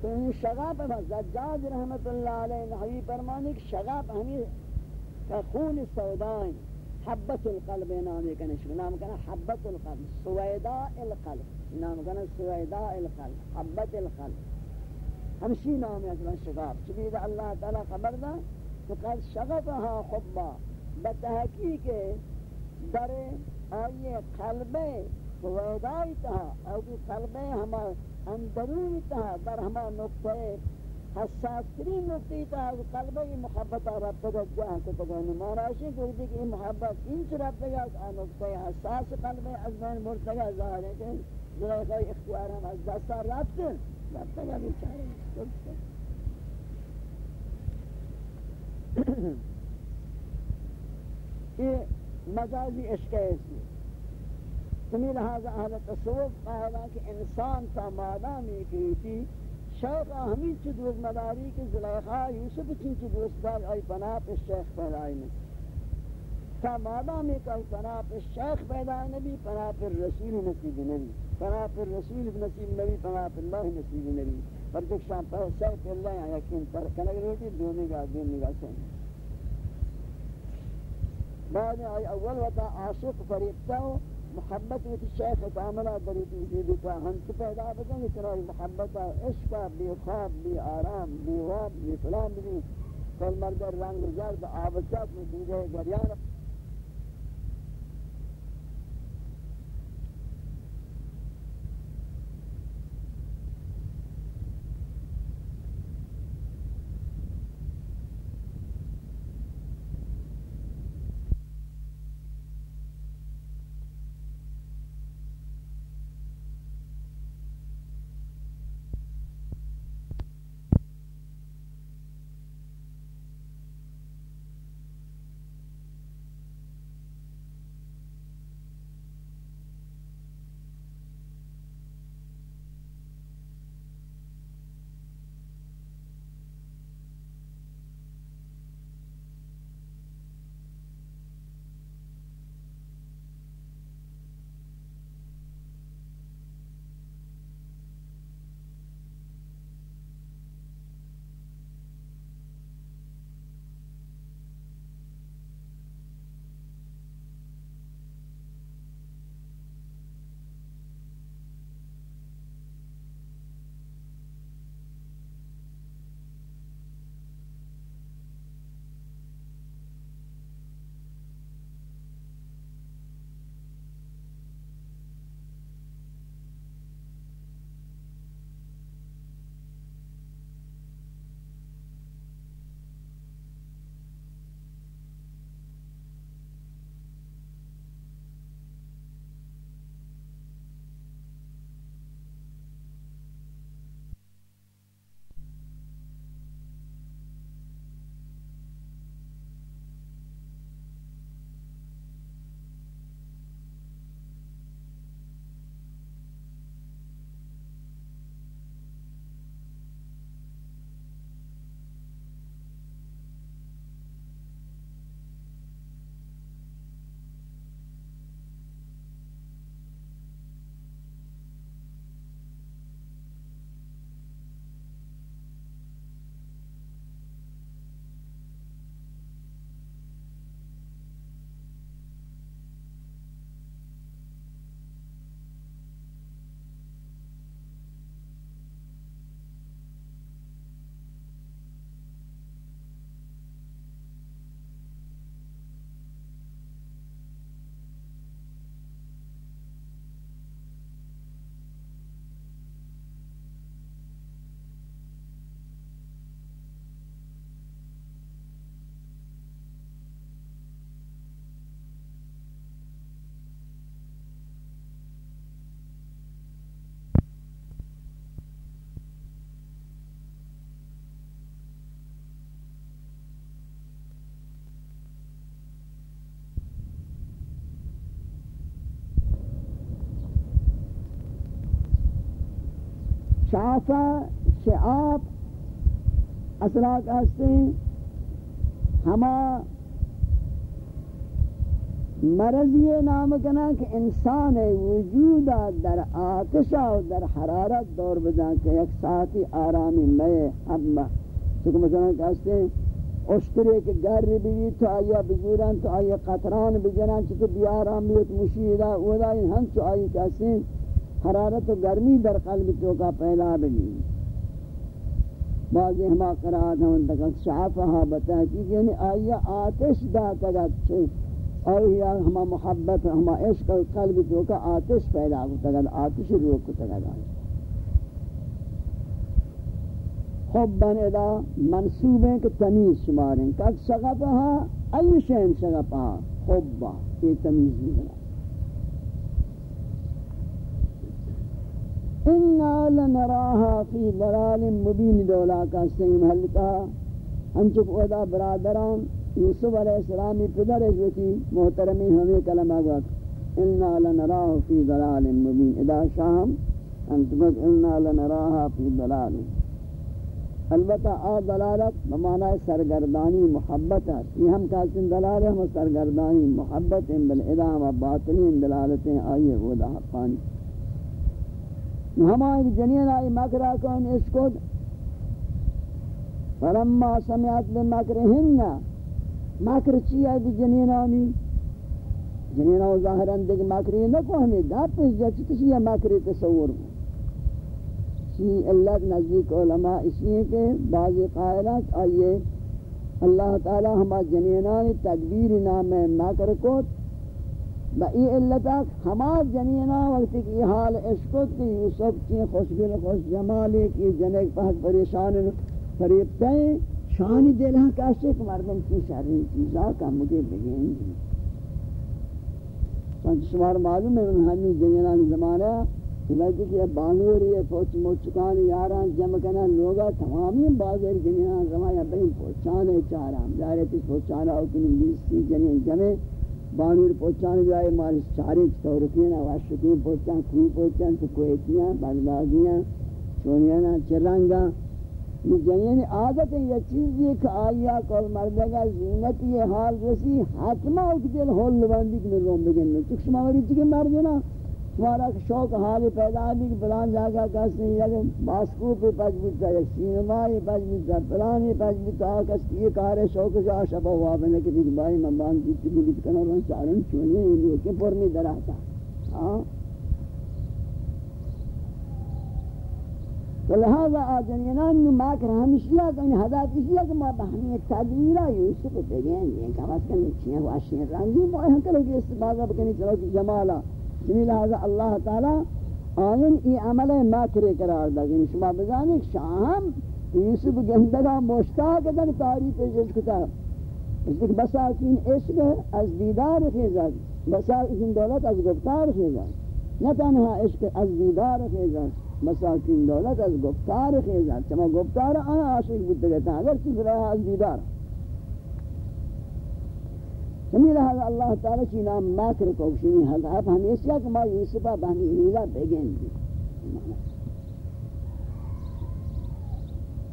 تو ان شغاب ہے زجاج رحمت اللہ علیہ نحوی فرمانے کہ شغاب ہمیں کا خون سودائیں حبت القلب نامی کنش نام کنا حبت القلب. سویداء القلب. نام کنا سویداء القلب. حبت القلب. ہمشی نام ہے اصلا شغاب چبید اللہ تعالی خبر دا کہ قد شغفها حبا بتحقیق در آئیے قلب ویدائی تہا او کی قلب ہما اندرون تہا در ہما نقطہ حساس ترین نقطی تہا قلب محبت رب تک جاہ کو تگانی ماراشی کردی کہ محبت انچ رب تگا تک نقطہ حساس قلب از مرتگا ظاہر ہے کہ ذرا اختیار ہم از دستا رب تگا تک [CLEARS THROAT] یہ مجازی عشق ہے اس میں۔ تمہیں لہذا اہل تصوف قائلہ کہ انسان تا مادامی کیتی شیخ ہمیں چی دوست مداری کہ زلیخہ یوسف چی چی دوست دار آئی پناہ پر شیخ پیدائی میں۔ تا مادامی کہ پناہ پر شیخ پیدائی نبی پناہ پر رسول نصیب نبی۔ پناہ پر رسول نصیب نبی پناہ پر اللہ نصیب نبی. پر جک شام پر سیف اللہ ہے، یقین پر کنگ روٹی دونی گا دونی گا سن. بعد آئی اول وقتا عاشق فریبتا ہو محبت ویتی شیخ کاملہ دریتی وجودی کا ہم ہنچ پیدا بکن کہ چرائی محبت، عشق بی خواب بی آرام بی واب بی فلان بی کل مرد رنگ زرد آبچات میں دیگے گریان. صافه شعاب اسراق هستین همه مرض نام کنا کہ انسان وجود در آتش و در حرارت دور بدن کہ ایک ساعتی آرامی میں ہم تو مثلا کہتے ہیں اشتری که گر بیدی تو آیا بگیرن تو آیا قطران بگیرن چی تو بیارامیت مشیده اولا این هم تو آیی حرارت و گرمی در قلب تو کا پہلا بگی بعضی ہما قرآت ہم تک شعفہا بتا بتحقیق یعنی آیا آتش دا تگت چھے۔ آیا ہما محبت ہما عشق قلب تو کا آتش پیدا کو تگت آتش روح کو تگت حبن ادا منصوب ہیں کہ تمیز شماریں کد شغفہا ای شہن شغفہا حبا یہ تمیز نہیں انا لنراها في ضلال مبين دولا کا سیم حلقہ ہم چپ ادا برادران یوسف علیہ السلامی پدر اشوتی محترمی ہمیں کلمہ گوک انا لنراها في ضلال مبين ادا شام انتبت انا لنراها في ضلال البتہ آ دلالت بمعنی سرگردانی محبت ہے یہ ہم کہتے ہیں دلالت ہم سرگردانی محبت ہیں، بل ادا ہم باطنین دلالتیں آئیے وہ دا حقانی ہماری جنین آئی مکرہ کون اس کو فلما سمعت بمکرہن مکر چی آئی دی جنین آنی؟ جنین آئی ظاہران دیکھ مکری نکو ہمیں دا پیس جا چی کسی یہ مکری تصور ہوں چی اللہ نزدیک علماء اسی ہیں کہ بعضی قائلات آئیے اللہ تعالی ہما جنینانی تدبیر نام مکر کو با ای علتاک ہما جنینا وقتی کی حال عشقت کی، یوسف کی، خوشگل خوش جمالی کی، جنگ پہت پریشان فریبتیں شانی دل ہاں کاشتے کہ مردم کی شرین چیزا کا مجھے بگین دی سنچ شمار معلوم ہے من ہمی جنینان زمانہ بلکہ کہ بانوری ہے پوچ موچکان یاران جمع کنا، لوگا تمامی بازر جنینان زمانہ بہن پوچانے چارام جارتی پوچانا اکنی بیستی جنین جمع بانور پوچھانے جائے مال سارے چورکیاں واشکین پوچھاں کوئی پوچھاں تو کوئیتیاں بغدادیاں چونیاں چرنگا یہ جنین یعنی عادت ہے یہ چیز یہ کہ آیا کل مردگا زینت یہ حال رسی حتمہ اک دل ہول لبندی کہ میں روم بگن. میں چکش شما وری چکے مردنا تمہارا شوق حال پیدا بھی کہ بلان جاگا کس نہیں یا ماسکو پہ پچ بودتا یا سینما یہ پچ بودتا پلانی پچ بودتا کس کی یہ کار شوق جا شبہ ہوا بنے کہ دیکھ بھائی میں بان کیتی بودت کنا رہن چارن چونی ہیں لیے کہ پر میں دراتا ہاں؟ لہذا آجنینان یعنی نو ماکر ہمشیا کہ انہیں حدات اس لیے کہ ما بہنی ایک تدویرہ یوسف تگین یہ کہ بس کنی چیئے واشین رنگی موئی ہم کلو کی استفادہ بکنی چلو کی جمالا۔ چمی لہذا اللہ تعالی آئین ای عمل ماکرے قرار دا یعنی شما بزانی شاہم یوسف گندگا مشتاق در تاریخ جس کتا. اس لیے بساکین عشق از دیدار خیزد بساکین دولت از گفتار خیزد نہ تنہا عشق، از دیدار خیزد مساکین دولت از گفتار خیزد چما گفتار آنا عاشق بودتا گتا اگر چیز رہا از دیدار. ہمیں لہذا اللہ تعالی کی نام ماکر کو شنی حضاب ہمیشہ کہ ما یوسفہ بہنی ایلیلہ بگن دی.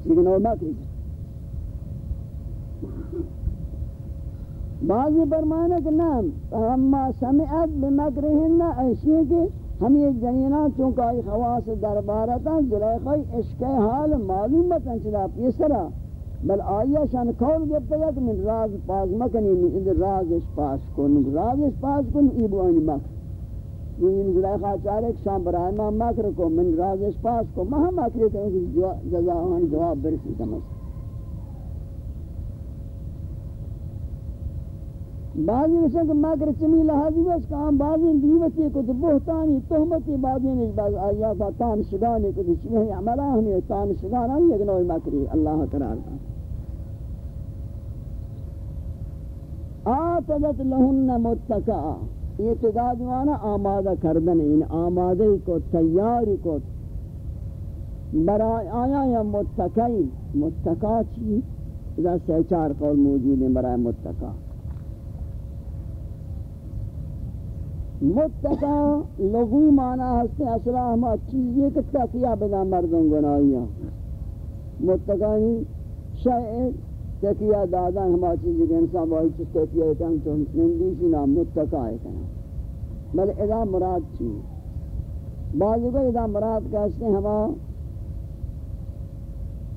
لیکن وہ ماکر کی بعضی فرمانا کہ نام، اما سمعت بمکرہن ایسی ہے کہ ہم یہ جنینہ چونکہ آئی خواص دربارتا زلیخی عشق حال معلومتا چلا پیسرہ بل آیا شان کول گفته یک من راز پاس مکنی من رازش پاس کن رازش پاس کن، ای بوانی مکر. این زلیخا چاره ایک شان برای ما مکر کن، من رازش پاس کن. ما هم مکری کنی که جزاوان جواب برسی کمست بعضی وشن کہ مکر چمی لحاظی بس کام بعضی دیوتی کو تو بہتانی، تہمتی بعضی نے بعض آیا با تان شدانی کو تو چمی عملہ ہمیں تان شدانی یک نوع مکری، اللہ قرار دا آتدت لہن متکا یہ تداد مانا آمادہ کردن ان آمادہ کو تیاری کو. برای آیا یا متکئی متکا چی؟ اذا سہچار قول موجود ہیں برای متکا متقا لغوی معنی ہستے اصلا ہما چیزی کہ تقیہ بدا مردوں گناہیاں. متقانی شاید تقیہ دادا ہما چیزی کہ انسان بائی چیز تقیہ کن تو نندیسی نام متقا ہے کنا بل ادا مراد چیز بعضی کو ادا مراد کہتے ہیں، ہما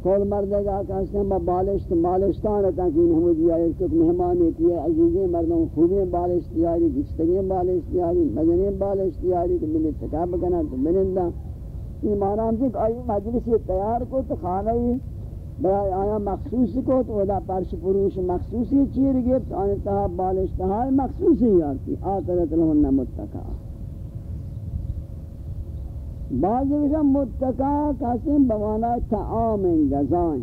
کول مردے گا کہتے ہیں بالشت، مالشتان رہتا کہ انہیں مجھے آئے کہ مہمان مہمانی کیے عزیزیں مردوں، خوبیں بالش تیاری گشتگیں بالش تیاری مجنیں بالش تیاری کہ ملی تکاب کنا تو منندہ یہ معنی ہم سے کہ آئی مجلس تیار کو تو خانہ ہی برای آیا مخصوصی کت اولا پرش فروش مخصوصی چیر گفت آن انتها بالشتهای مخصوصی یارتی آترت لهم متقا بعضی متکا متقا کسیم بمانا تعام گزائیں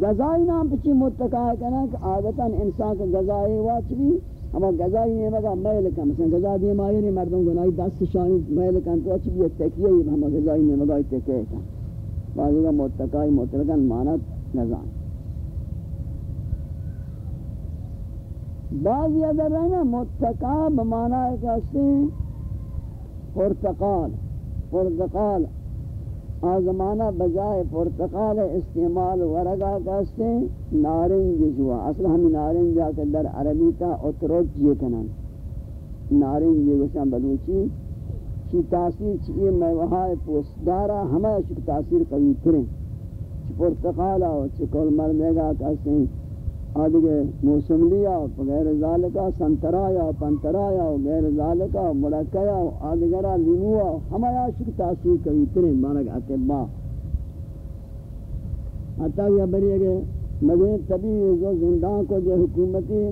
گزائی نام پچی متقا کنا کہ عادتا انسان کو گزائی بھی اما گزائی نہیں مگا میل کم مثلا گزا دی مایری مردم گناہی دست شانی میل کم تو اچھ بھی تکیه ہم گزائی نہیں مگا تکیه کم بعض وقت متقائی متقا مانت غذائیں بعضی اگر رہنا متقا بمانا ہے کہ پرتقال پرتقال آزمانہ بجائے پرتقال استعمال ورگا کہتے ہیں نارنج جوا اصل ہم نارنج جا کے در عربی تا اتروج یہ کنن۔ نارنج یہ گوشن بلوچی چی تاثیر چی میں وہاں پوستدارا ہمیں چی تاثیر قوی پھریں چی پرتقالا ہو چی کل مردے گا کہتے ہیں آدھگے موسم لیا غیر ذالکا، سنترایا پنترایا غیر ذالکا مڑکیا آدھگرہ لیموا ہمایا شک تاثیر کبھی ترے مانک اتبا حتیٰ یہ بری اگے مگر تبھی جو زندان کو جو حکومتی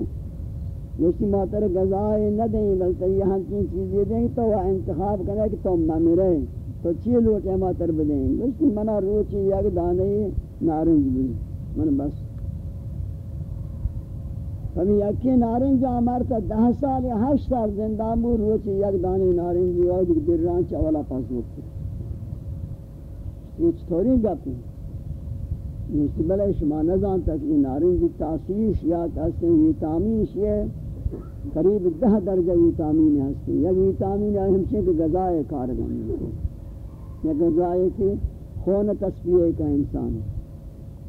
یکی ماتر غذائے نہ دیں بلکہ یہاں چین چیزیں دیں تو وہ انتخاب کرے کہ تم نہ مرے تو چی لوٹے ماتر بدیں؟ یکی منا روچی یک دانے نارنج بھی من بس۔ ہمیں یکی نارنج آمارتا دہ سال یا ہشت سال زندہ مور روچی یک دانی نارنج یاد در رانچ اولا پاس وقت یہ چطوری گپ۔ ہیں یہ بلے شما نظام تک یہ نارنج تاسیش یا کہتے ہیں ویتامینش یہ قریب دہ درجہ ویتامین ہستی یک ویتامین ہے ہمشہ کہ غذائے کارگن یا غذائے کی خون تصفیہ کا انسان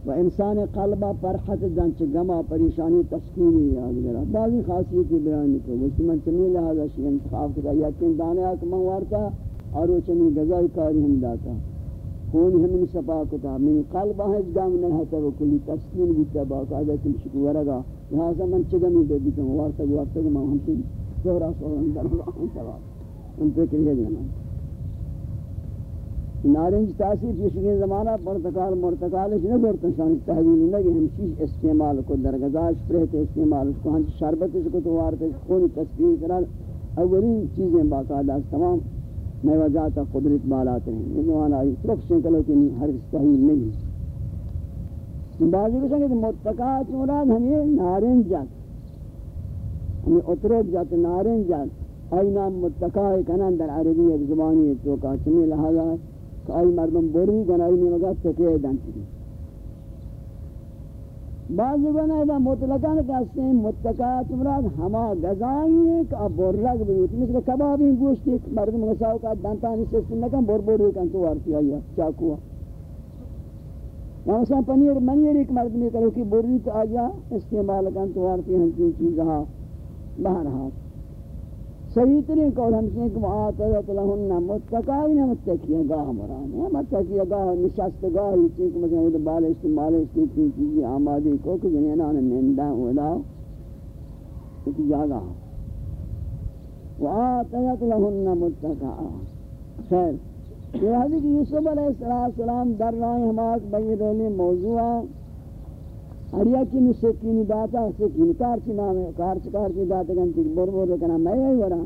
و انسان قلبہ فرحت دنچ گما پریشانی تسکینی یاد گرا بعضی خاصیتی بیان کو وہ من چمی لہذا شی انتخاب کتا یقین دانے آکھ من وارتا اور وہ چمی گزائی کاری ہم داتا۔ خون ہمیں سپا کتا۔ من قلبہ ہے گام نہیں ہے تو کلی تسکین بھی تبا قاعدہ کل شکو ورگا لہذا من چگمی دے دیتا ہوں وارتا وارتا میں ہم سے زہرہ سورا در اللہ تبا ان پہ کریے دینا نارنج تاثیر پیشگی زمانہ پرتقال مرتقال اس نے گورتن شان تحویل نہ کہ ہم چیز استعمال کو درگزاش پرہتے استعمال کو ہم شربت اس کو تو وارتے خون تصویر کرا اولین چیزیں باقاعدہ تمام میں وجاتا قدرت بالات ہیں یہ نوانا آئی طرف سے کلو کہ ہر تحویل نہیں بعضی کو سنگے کہ مرتقات مراد ہمیں نارنج جات ہمیں اتروک جات نارنج جات آئی نام متقاہ کنن در عربی ایک زبانی تو کاچمی لہذا کہ آئی مردم بوری گنائی نہیں مگا تکیہ دانتی بعضی گنائی دا مطلقاً کہتے ہیں متقات مراد ہما گزائی ہیں کہ اب بور بیوتی، مثل کبابی گوشتی، مردم غصاو کا دانتانی سستی نکن بور بور کن تو وارتی آئی چاکوا یا مثلا پنیر منیر ایک مردمی کرو کہ بوری تو آجا استعمال کن تو وارتی ہنچین چیزہا بہرحات صحیح ترین قول ہم سے کہ معاتدت لہن متقائن متقیہ گاہ مران۔ ہاں، ہے متقیہ گاہ، نشست گاہ ہی چیز مثلا وہ بال استعمال اس کی چیزی ہاں، آمادی کو کہ جنینان نندہ اولا ایک جاگہ۔ وآتدت لہن متقائن خیر۔ یہ حضرت یوسف علیہ السلام در رائے ہمارک بیدولی موضوع ہر یکی نو سکینی داتا سکینی کارچی نامے کارچی کارچی داتا گنتی بور بور رکنا میں یہی ورا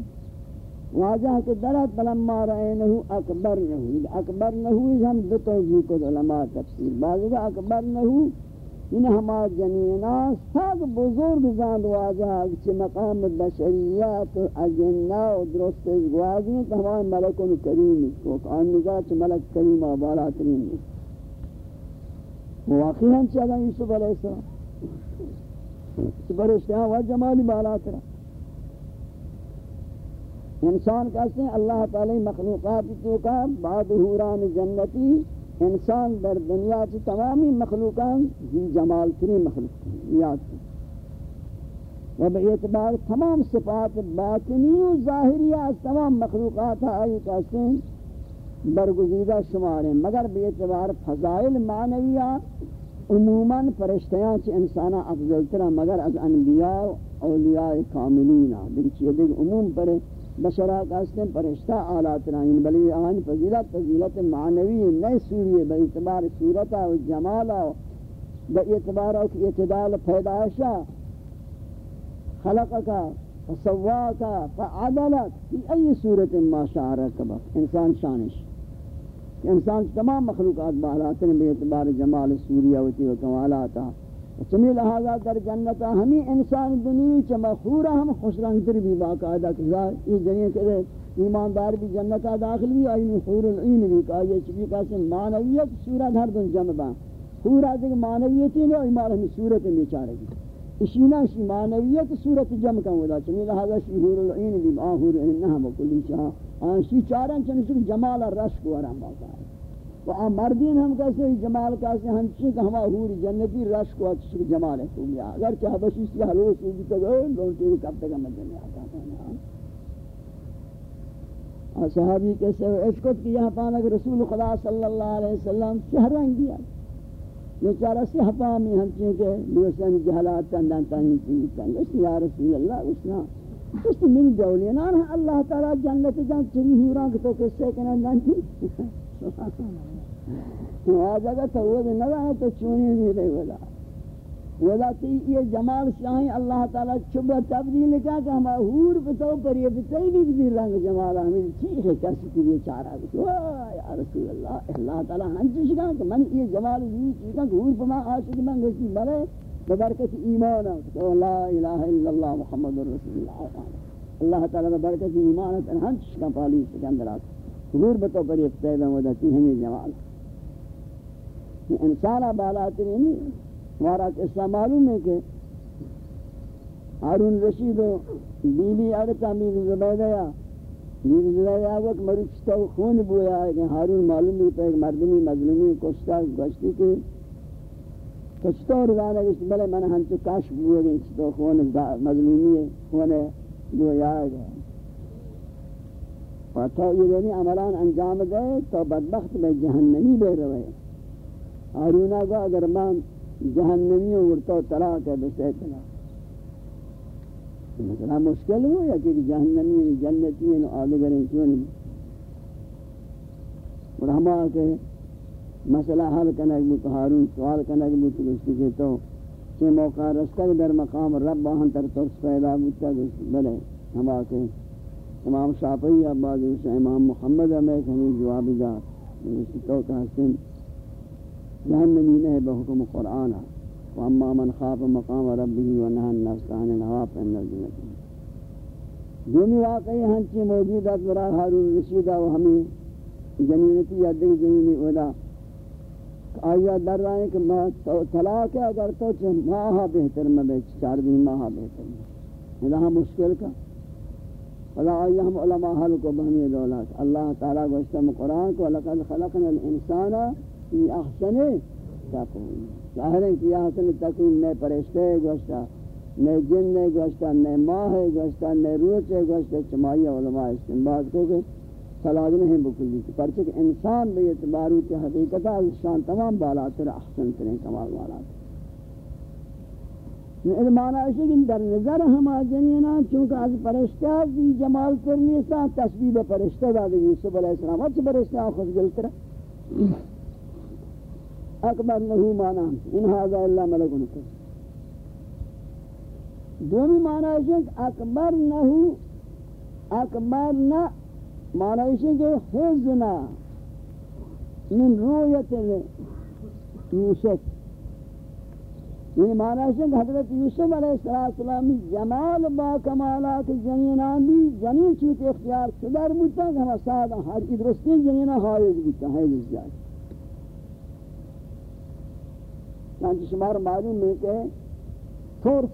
واجہ کہ درات بلما رہنہو اکبر نہو۔ اکبر نہو ہم دو توجیہ کو علماء تفسیر، بعضی کا اکبر نہو ان ہما جنینا ساگ بزرگ زاند واجہ چھ مقام بشریات اجنہ و درست گوازی ہیں تو ہمارے ملکون کریم کو آن نگاہ چھ ملک کریم و بالا ترین واقعا چلا یوسف علیہ السلام؟ برشتہ و جمالی بالا کرا انسان کہتے ہیں اللہ تعالی مخلوقات تو کا بعد حوران جنتی انسان در دنیا سے تمامی مخلوقات ہی جمال تری مخلوق یاد و بے اعتبار تمام صفات باطنی و ظاہری از تمام مخلوقات آئی کہتے ہیں برگزیدہ شمار ہیں۔ مگر بے اعتبار فضائل معنویہ عموماً فرشتیاں چھ انسانا افضل ترہ، مگر از انبیاء اولیاء کاملین بلچہ دیکھ عموم پر بشرا کہتے ہیں فرشتہ آلات رائن بلی آن فضیلت فضیلت معنوی نئے سوری بے اعتبار صورتا و جمالا بے اعتبار اعتدال پیدائشہ خلقکا فسواکا فعدلت فی ای صورت ما شعرک بس انسان شانش۔ انسان تمام مخلوقات بالات ہیں، بے اعتبار جمال، سوریہ و کمالاتا چمی لہذا در جنتا ہمیں انسان دنیا چما خورا ہم خوش رنگ تر بھی باقاعدہ کزا یہ جنین کہ ایماندار بھی جنتا داخل بھی آئی خور العین بھی کہا یہ چبی کہا سے معنویت صورت ہر دن جمع با۔ خورا دیکھ معنویتی نہیں، ایمان ہمیں صورت میں چارے گی۔ اشینا شی معنویت صورت جمع کا ہودا چمی لہذا شی حور العین بھی آہور انہا بکلی چاہ۔ آن شی چارن چنشک جمال رشک ورم باقا ہے و آن مردین ہم کہتے ہیں جمال کہتے ہیں ہنچی کہ ہما حور جنتی رشک و چشک جمال ہے خوبی اگر چاہ بشی سی حلو سوزی جی تک ہے لونٹی کب تک ہمیں دنیا آتا ہے صحابی کہتے ہیں عشقت کی یہاں پانا کہ رسول خدا صلی اللہ علیہ وسلم شہران دیا۔ یہ چارہ سی حفامی ہم چیئے کہ لیوسن جہلات تندان تانی چیئے اس یا رسول اللہ، اس اسنا اس من جولی۔ نانا اللہ تعالی جنت جان چری ہوران کہ تو کسے کنن جانتی تو آجا گا تو وہ نہ تو چونی نہیں رہے ولا ولا تی یہ جمال شاہیں اللہ تعالی چب تبدیل کیا کہ ہم حور بتو پر یہ بتائی بھی بھی رنگ جمال ہمیں ٹھیک ہے۔ کیسے کی یہ چارہ یا رسول اللہ اللہ تعالی ہن چیز کا کہ من یہ جمال یہ چیز کا حور بما عاشق من گسی بلے ببرکت ایمان تو لا الہ الا اللہ محمد رسول اللہ اللہ تعالی ببرکت ایمان ہن چیز کا پالی کے اندر بتو پر یہ بتائی بھی ہمیں جمال انسان بالا ترین ہمارا قصہ معلوم ہے کہ ہارون رشید و بی بی اڑتا میر زبیدہ یا میر زبیدہ وقت مروچتا خون بویا ہے کہ ہارون معلوم ہے کہ مردمی مظلومی کشتا گوشتی کے کشتا رضانا گوشتی بلے من ہنچو کاش بویا گئی چتا خون مظلومی خون بویا ہے۔ اور تو یہ دینی عملان انجام دے تو بدبخت میں جہنمی بے روئے۔ ہارونا کو اگر مان جہنمی ورتو طلاق ہے بسے طلاق۔ مثلا مشکل ہو یا کہ جہنمی جنتی ہیں آدھگریں کیوں نہیں؟ اور ہما کہ مسئلہ حل کنک بھی تو حارون سوال کنک بھی تو گشتی کہ تو چھ موقع رسکر در مقام رب باہن تر ترس پیدا بودتا گشتی بلے ہما کہ امام شافعی عباد امام محمد ہمیں کہیں جوابی دا گشتی تو کہتے جہنمی نہیں بحکم قرآن۔ واما من خاف مقام ربه ونهى النفس عن الهوى فإن الجنة۔ دونی واقعی ہنچی موجود ہے برا ہارون رشیدہ و ہمیں جنینتی یا دیکھ جنینی اولا آیا در رہا ہے کہ طلاق ہے، اگر تو چھ ماہا بہتر، میں بیچ چار دن ماہا بہتر۔ میں یہاں مشکل کا۔ فلا آیا ہم علماء حل کو بہمی دولات اللہ تعالیٰ گوشتہ قرآن کو لَقَدْ خَلَقْنَا الْإِنسَانَ فی احسن تقویم. ظاہر ہے کہ احسن تقویم نئے پرشتے گوشتا نئے جن نے گوشتا نئے ماہ گوشتا نئے روح سے گوشتا چمائی علماء استنباد کو کہ سلاد نہیں بکلی کی پرچہ کہ انسان بے اعتبارو کی حقیقتا شان تمام بالاتر احسن ترین کمال والات یہ معنی ہے کہ در نظر ہم جنینا چونکہ از پرشتہ دی جمال کرنی سا تشبیہ پرشتہ دا دی یوسف علیہ السلام، اچھ پرشتہ خوش گلتر اکبر نہو مانا ان هذا الا ملک نکر دومی مانا ہے کہ اکبر نہو اکبر نہ مانا ہے کہ حزنا من رویت یوسف۔ یہ مانا ہے کہ حضرت یوسف علیہ السلام جمال با کمالات جنینان بھی جنین چوت اختیار شدر بودتا کہ ہم سادہ ہر ادرستی جنینہ حائز بودتا، حائز جائے چانچہ شمار معلوم ہے کہ ترس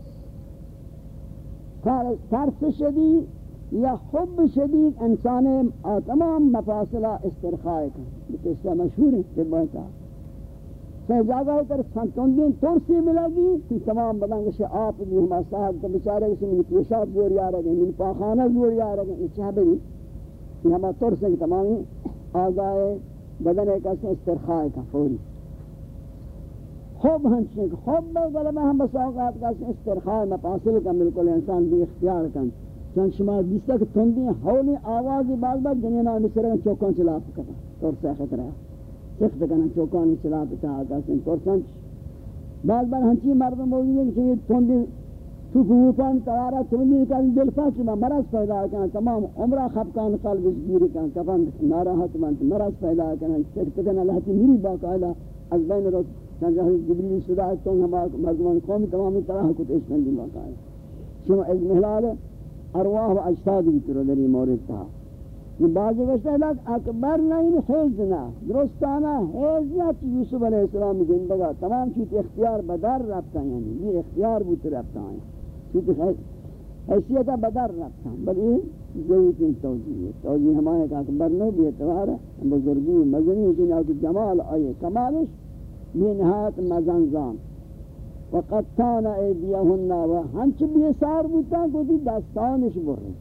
ترس شدید یا حب شدید انسان تمام مفاصلہ استرخائے کا اس سے مشہور ہے کہ بہتا سے جاگہ تر سنتون دین ترسی ملا گی کہ تمام بدن سے آپ بھی ہما صاحب کا بیچارے کسی من پیشاب زور یا رہے من پاخانہ زور یا رہے اچھا یہ چاہ بھی یہ ہما ترسی کی تمامی آگائے بدن ایک اسے استرخائے کا فوری۔ خوب ہنچنے کا خوب بلبہ ہم بس اوقات کا استرخائے مفاصل کا بالکل انسان بھی اختیار کن۔ چون شما دیستا کہ تندی حولی آوازی، باز باز دنیا نامی سرگن چوکان چلا پکتا طور سے خطر ہے سخت کنا چوکان چلا پکتا آقا سن سنچ باز باز ہنچی مردم ہے کہ تندی تو کوپان توارا تندی کا دل پاچ میں مرض پیدا کنا تمام عمرہ خفقان قلب گیری کنا کفن ناراحت من مرض پیدا کنا سخت کنا لہتی میری باقاعدہ از بین رو چند جبریل صدا تو ہم مردمان قوم تمامی طرح کو تشکن دی باقاعدہ شما از محلال ارواح و اجساد بھی تر دری مورد تھا یہ بعض وقت لگ اکبر نہیں حیز نہ درستانہ حیز نہ یوسف علیہ السلام زندگا تمام چیز اختیار بدر رفتا یعنی. یہ اختیار بوت رفتا ہے چیز حیثیت بدر رفتا بل یہ ضرورت ان توجیہ ہے توجیہ ہمارے کہ اکبر نو بھی اعتبار ہے بزرگی مزنی جنہا جمال آئے کمالش یہ نہایت مزنزان. وقد تان ایدیهن و ہنچ بیسار بودتا کو دی دستانش برن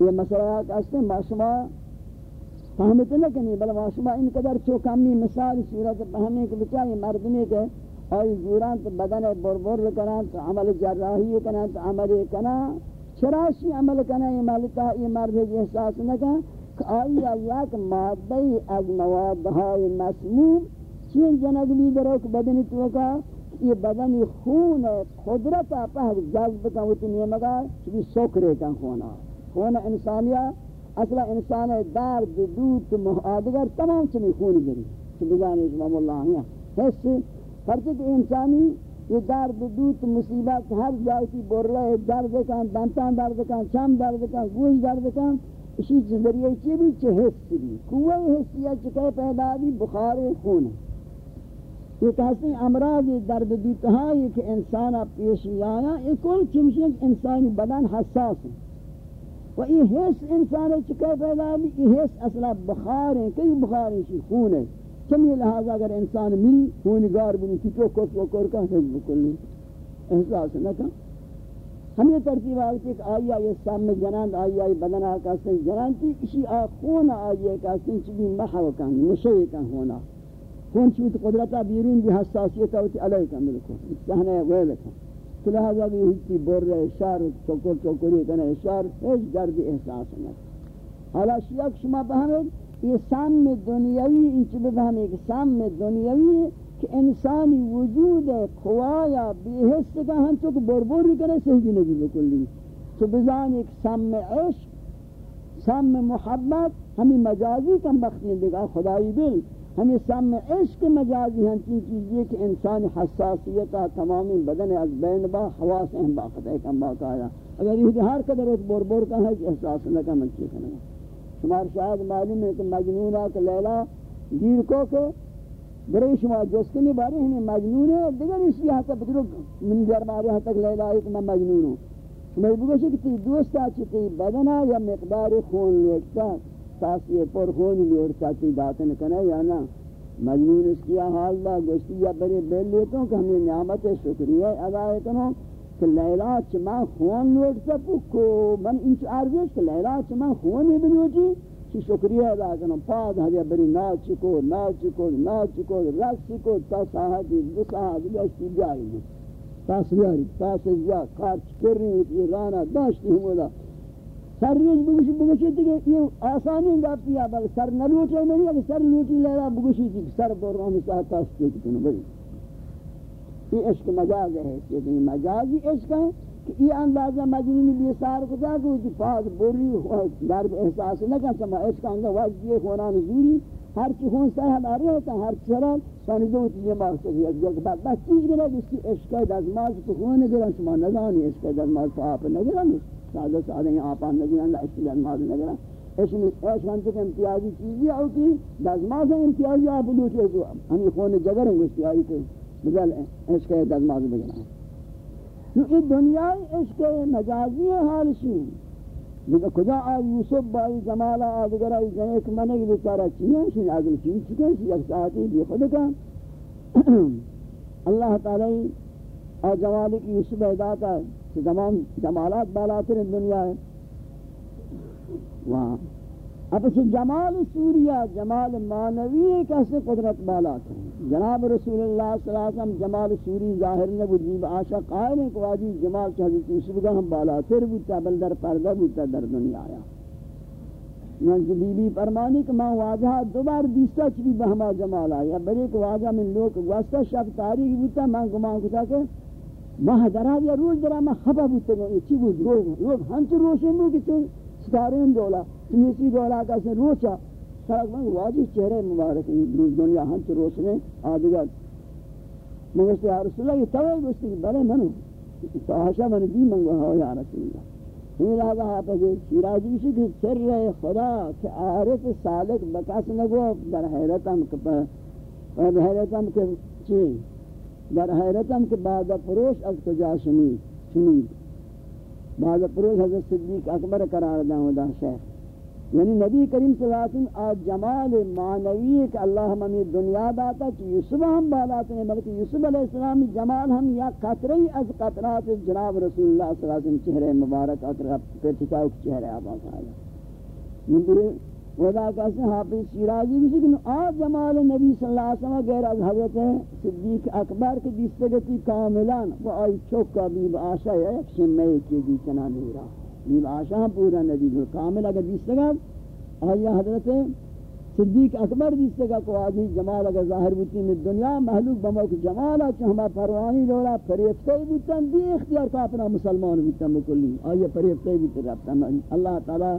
یہ مسئلہ ہے کہ اس میں شما فهمت نہ کنی بل شما ان قدر چوکمی مثال صورت فهمنے کے بچائے مردمی کے اور زوران تو بدن بربر کران تو عمل جراحی کران تو عمل کنا چراشی عمل کنا یہ مالتا یہ مرد احساس نہ کن کہ آئی اللہ کے مادہ از موادهای مسموم چین جنگ بھی درو کہ بدن تو یہ بدن خون قدرت پہ جذب کا اتنی مگا چبی سوکرے کا خونا خون انسانیہ، اصلا انسان درد، دود محادگر تمام چمی خون گری. چبی جانے اسلام اللہ ہے حس فرچہ انسانی یہ درد، دود، مصیبت ہر جائے کی بور رہے درد کان دانتان درد کان چم درد کان گوش درد کان اسی ذریعے چی بھی چھ حس بھی قوہ حسیہ چکے پیدا بھی بخار خون. یہ کہتے ہیں امراض درد دیتا ہے کہ انسان پیشی آیا یہ کل چمشن انسانی بدن حساس ہے و یہ حس انسان چکے پیدا بھی یہ حس اصلا بخار ہے کئی بخار ہے خون ہے چمی لہذا اگر انسان ملی خونگار بنی کی تو کس وکر کا حس بکلی احساس نہ کن ہم یہ ترتیب آگتی کہ آئی آئی سام جنان آئی آئی بدن آکا سن جنان تھی اسی آخون آئی آئی کا سن چبی محو کن نشوی کن ہونا کون چیز قدرتا بیرون بھی حساسیت ہوتی علیہ کا ملکو سہنے غیل کا تو لہذا بھی ہوتی بور رہے اشار چکر چکری کنے اشار ایک درد احساس نہ حالا شیعک شما بہمید یہ سام دنیاوی انچ بہمید کہ سام دنیاوی ہے کہ انسانی وجود قوایا بی حس کا ہم چک بور بور کنے صحیح نبی بکلی. تو بزان ایک سام عشق سام محبت ہمیں مجازی کم بخت میں دیگا خدای بل ہمیں سامنے عشق مجازی ہیں چیز چیزی کہ انسان حساسیتا تمامی بدن از بین با حواس اہم باقت ہے کم باقا آیا۔ اگر یہ ہر قدر ایک بور بور کا ہے کہ احساس نہ کا منچی کرنے شمار شاید معلوم ہے کہ مجنونہ کہ لیلہ دیر کو کہ برے شما جوستنی بارے ہمیں مجنون ہے، دیگر اس لیے حتی بدلو من جر بارے حتی کہ لیلہ ایک میں مجنون ہوں۔ شما یہ بگوشی کہ تی دوستا چی بدنہ یا مقدار خون لیکتا تاسی پر خون لیور چاہتی داتن کنے یا نا مجنون اس کیا حال دا گوشتی یا بری بیل لیتوں کہ ہمیں نعمت شکریہ ادا کنو کہ لیلا چما خون لیور سکو کو من انچ عرضش کہ لیلا چما خون ہی بنوچی جی، چی شکریہ ادا کنو پاد ہر بری ناچ کو ناچ کو ناچ کو رقص کو تا ساہدی دو ساہدی گوشتی جاری تاس یاری تاس یا کارچ کرنی ہوتی رانا داشتی ہمودا۔ سر روز بگوشی بگوشی دیگه این آسانی این گفت بیا بل سر نلوٹی منی نیگه سر لوٹی لیلا بگوشی دیگه سر برغامی ساعت تاستی کنو بگی این عشق مجاز ہے این مجازی عشق ہے کہ یہ اندازہ مجنونی بیسار کتا کہ وہ پاس بری در احساس نہ کن سما عشق انگا وقت یہ خوران زوری ہر چی خون سر ہم آر رہتا ہر چرا سانی دو تیجی مقصدی ہے جس بعد بس چیز گرہ جس کی عشق دزماز کو خون گرہ شما نزانی عشق دزماز کو آپ نگرہ نہیں سادہ سادہ ہیں آپ آن نگی اللہ اس لیے ماضی نگرہ اس میں ایش ہم تک امتیازی چیزی آو کی دازماز ہیں امتیازی آپ لوٹے تو ہمیں خون جگر ہیں گوشتی آئی کہ بجل ایش کہ دازماز بگنا یہ دنیا عشق مجازی حالشی لیکن کجا آج یوسف بائی جمالا آدگر آئی جنیک منگ بیچارا چیئے شن آدھر چیئے چکے شن یک ساعتی بھی خود کا۔ [CLEARS THROAT] اللہ تعالی اور جمالی کی یوسف ایداتا ہے زمان جمالات بالاتر دنیا ہے۔ وہاں اب اس جمال سوریہ، جمال معنوی کیسے قدرت بالا تھا جناب رسول اللہ صلی اللہ علیہ وسلم جمال سوری ظاہر نے وجیب آشا قائل ہے کہ واجی جمال کے حضرت یوسف کا ہم بالا تر بودتا بل در پردہ بودتا در دنیا آیا۔ منچہ بی بی فرمانی کہ میں واجہ دوبار دیستا چی بھی بہما جمال آیا۔ بری کہ واجہ من لوگ واسطہ شب تاریخ بودتا میں گمان کتا کہ ماہ درہ یا روز درہ میں خبا بودتا گا چی بود؟ روز روز ہم چی روشن بود کہ ستارین دولا چمیسی دولا کسی روچا سرک من واجی چہرے مبارک این دنیا ہنچ روشنے آدگر من یا رسول اللہ یہ توی گوشتی کہ بلے منو. ساہشہ من دی من گوھا یا رسول اللہ ہمیں لہذا حافظ شیرازی کسی کہ سر خدا کہ عارف سالک بکاس نگو در حیرتم کہ در حیرتم کہ چی؟ در حیرتم کہ بعد پروش از کجا شنید شنید. بعد پروش حضرت صدیق اکبر قرار دا ہوں دا شیخ. یعنی نبی کریم صلی اللہ علیہ وسلم آج جمال معنوی کہ اللہ ہمیں دنیا داتا کہ یوسف ہم بالاتے ہیں، بلکہ یوسف علیہ السلام جمال ہم یا قطری از قطرات جناب رسول اللہ صلی اللہ علیہ وسلم چہرے مبارک اطرف پر چکاؤ چہرے آبا صاحب ودا کہتے ہیں حافظ شیرازی بھی کہ آ جمال نبی صلی اللہ علیہ وسلم غیر از حضرت صدیق اکبر کے دیستگتی کاملان وہ آئی چوکا بیب آشا ہے ایک شمعی کی دی چنا نورا بیب آشا ہم پورا نبی بل کامل اگر دیستگا آئی حضرت صدیق اکبر دیستگا کو آجی جمال اگر ظاہر بوتی میں دنیا محلوق بموک جمالا چھ ہما پروانی لولا پریفتے بوتن دی اختیار کا اپنا مسلمان بوتن بکلی آئی پریفتے بوتی ربتا اللہ تعالی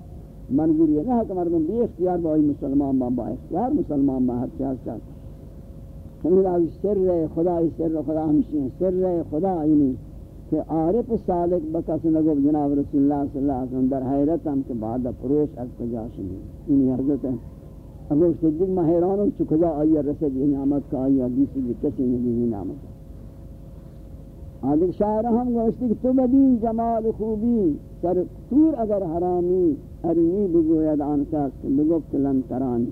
منظور یہ نہ کہ مردم بے اختیار با مسلمان با, با اختیار مسلمان با ہر چیز کا ہمیں سر خدا سر خدا ہمشی سر خدا یعنی کہ عارف صالح بکس نگو جناب رسول اللہ صلی اللہ علیہ وسلم در حیرت ہم کہ بعد پروش از کجا شنی یعنی حضرت ہے ابو صدیق میں حیران ہوں چکجا آئی رسد یہ نعمت کا آئی حدیث کسی نے دی نعمت. آدھر شاعر ہم گوشتی کہ تو بدین جمال خوبی، سر تور اگر حرامی، ارنی بگوید آنکاس که بگفت لن ترانی۔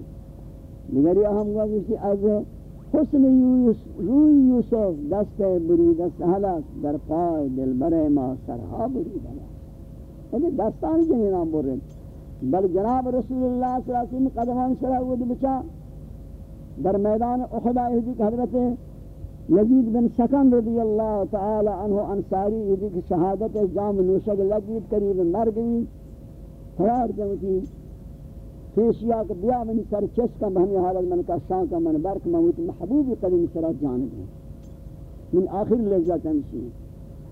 دیگر یا هم گوشتی از حسن روی یوسف، دست بری دست حلق در پای دلبر ما سرها بری دلا یعنی دستان جنین آن برد بل جناب رسول اللہ صلی اللہ علیہ وسلم قدمان سرہ ود بچا۔ در میدان احدا حضرت یزید بن سکن رضی اللہ تعالی عنہ انصاری یدی کی شہادت جام نوشگ لگید قریب مر گئی فرار جمتی پیشیا کہ بیا منی سر چس کا بہنی حالت من کا شان کا من برک موت محبوب قدیم سر جانب ہے من آخر لذت ہمشی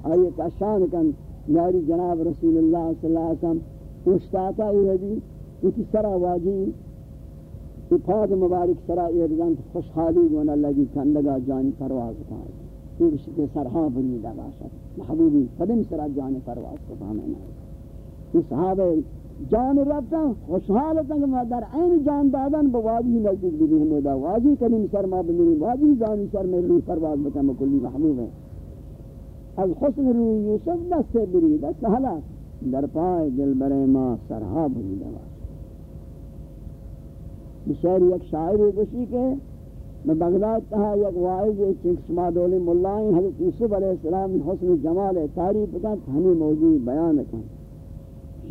آئیے کا شان کن یاری جناب رسول اللہ صلی اللہ علیہ وسلم اشتاتا ہی حدی اسی سرا واجی افاد مبارک سرا ایرزان خوشحالی گونا لگی کندگا جانی پرواز کھائے ایک شکل سرحا بنی لگا شد محبوبی قدم سرا جانی پرواز کو پہمیں آئے صحابہ جان ربتا خوشحالتا کہ در عین جان دادن بوادی نزدیک بھی ہمودا واجی کریم سر ما بمیری واجی جانی سر میں روی پرواز بتا مکلی محبوب ہے از حسن روی یوسف دست بری دست حلا در پائے دل برے ما سرها بری دوا بشہر یک شاعر گوشی کے میں بغداد تہا یک واعظ ایک شما دولی ملائیں حضرت یوسف علیہ السلام حسن جمال تعریف کن ہمیں موضوع بیان کن۔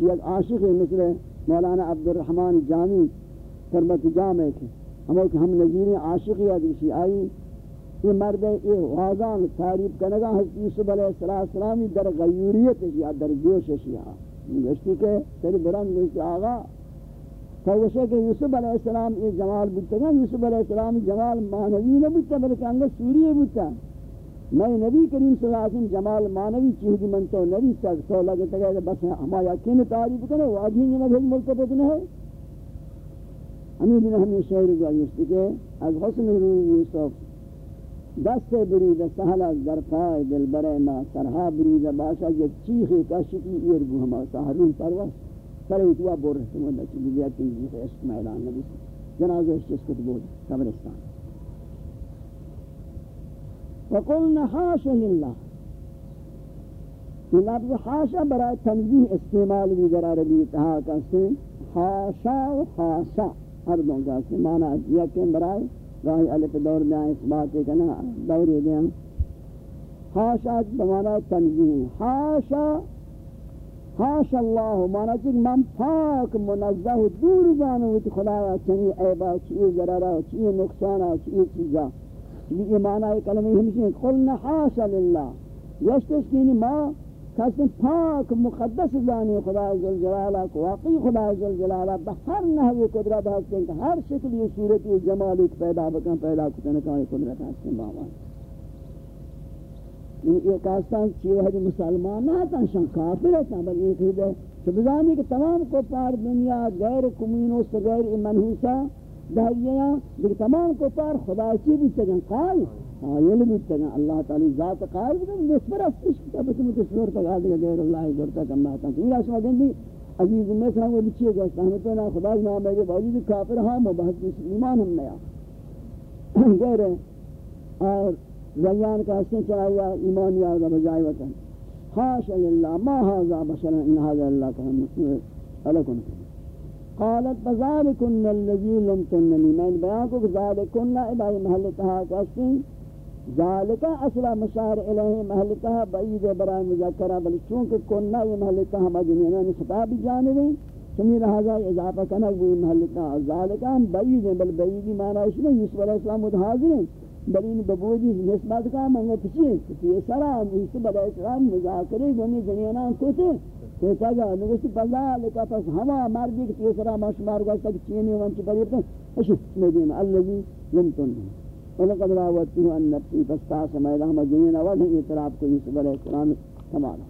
یک عاشق مثل مولانا عبد الرحمن جامی فرمت جامع کے ہمیں کہ ہم نظیر عاشقی ادیسی آئی۔ یہ مرد یہ واضان تعریف کنگا حضرت یوسف علیہ السلام در غیوریت یا در جوش شیعہ۔ گشتی کہ تیری برند گوشتی آغا فوشے کہ یوسف علیہ السلام یہ جمال بودتا گا یوسف علیہ السلام جمال معنوی نہ بودتا بلکہ انگا سوری بودتا میں نبی کریم صلی اللہ علیہ وسلم جمال معنوی چیز من تو نبی صلی اللہ سگ تو لگتا گا بس ہما یقین تعریف کرے واجی نہیں مجھے ملتفت نہ ہے۔ ہمیں دن ہمیں شعر گوشتی کہ از حسن روی یوسف دست برید سہلا در دل برے ما سرها برید باشا یک چیخی کشکی ایر بو ہما سہرون پرواز۔ سر اتوا بور رہتے ہیں اللہ کی بیا کی عشق میدان نبی جنازہ اس چیز کو تو بود، قبرستان. وقلنا حاش للہ لفظ حاشا برای تنزیح استعمال بھی قرار بھی تہا کسی حاشا و حاشا ہر دوں کا اس معنی یقین برای راہی الف دور دیں اس بات ہے کہ نا دوری دیں حاشا بمعنی تنزیح حاشا حاش اللہ مانا چک من پاک منزہ دور جانو وچ خدایا چنی عیبا، چی ضررہ چی نقصانہ چی چیزا. یہ معنی کلمہ ہمشہ قلنا حاش للہ. یشتش کینی ما کسی پاک مقدس زانی خدا جل جلالہ کو واقعی خدا جل جلالہ بہر نحوی قدرت ہستیں کہ ہر شکل یہ صورتی جمالی پیدا بکن، پیدا کتنکان قدرت ہستیں بامان یہ کہستان چیو ہے مسلمان نہ تن شان کافر ہے بل ایک ہے تو بزانی کہ تمام کو پار دنیا غیر کمینو سے غیر منحوسا دہیاں لیکن تمام کو پار خدا کی بھی تگن قائل۔ ہاں یہ بھی تگن اللہ تعالی ذات قائل بھی نسبر استش کا بس مجھے سور تک آدھے غیر اللہ دور تک اللہ تا کہ یہ شما گندی، عزیز میں سا وہ بچے گا ہمیں نا خدا کے نام ہے باوجود کافر ہاں مبحث ایمان ہم نیا۔ [COUGHS] غیر، اور زیان کا حسن چلایا ایمان یا بجائے وطن۔ خاش اللہ، ما هذا بشر، ان هذا الله كان مسلم قالت فذلكن الذي لم تنني من بیان کو ذلكن ابای محل تھا کسن ذالک اصلا مشار الیہ محل تھا بعید برائے مذکرہ، بل چونکہ کننا یہ محل تھا مجنینا نے خطاب جانب سمی لہذا اضافہ کنا وہ محل تھا ذالک بعید، بل بعید معنی اس میں یوسف علیہ السلام حاضر ہیں۔ بلین ببودی نسبت کا منگا پچی کہ سرا اس بڑا اسلام مذاکرے گنی جنینا کوتے کوتا گا نگسی پلا لکا پس ہما مرگی کہ تیسرا مشمار گا تک چینی وان وانچ پریتا اشی مدین اللذی لمتن ولقد راوتیو ان نفسی پستا سمیدہ ہما جنینا وزن اعتراف کو یوسف علیہ السلام تمالا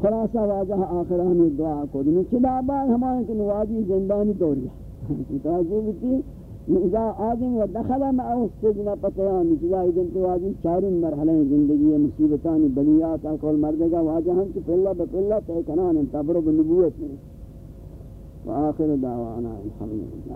خلاصہ واجہ آخر ہمیں دعا کو دنیا چلا بعد ہمارے کنواجی زندانی دوریا [LAUGHS] توجہ بیتی اذا آدم و دخل معه السجن پتیان جدا ایدن تو آدم چارون مرحلہ زندگی مصیبتان بلیات اکول مردگا واجہ ہم کی پلہ بپلہ تے کنان تبرو بنبوت میں۔ وآخر دعوانا الحمدللہ۔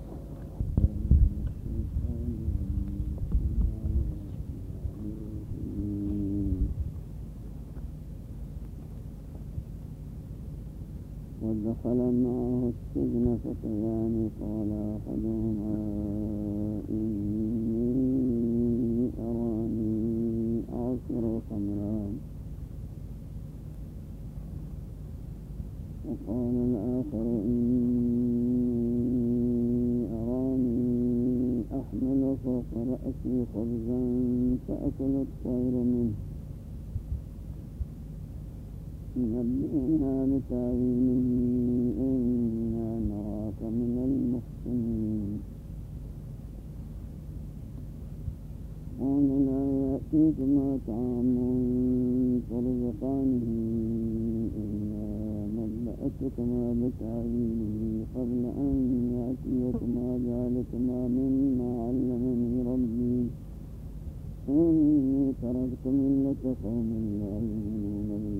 ودخل معه السجن فتيان قال أحدهما إني أراني أعصر خمرا وقال الآخر إني أراني أحمل فوق رأسي خبزا تأكل الطير منه. نبئنا بتاويله إنا نراك من المحسنين. قال لا يأتيكما طعام ترزقانه إلا نبأتكما بتاويله قبل أن يأتيكما ذلكما مما علمني ربي. إني تركت ملة قوم لا يؤمنون بالله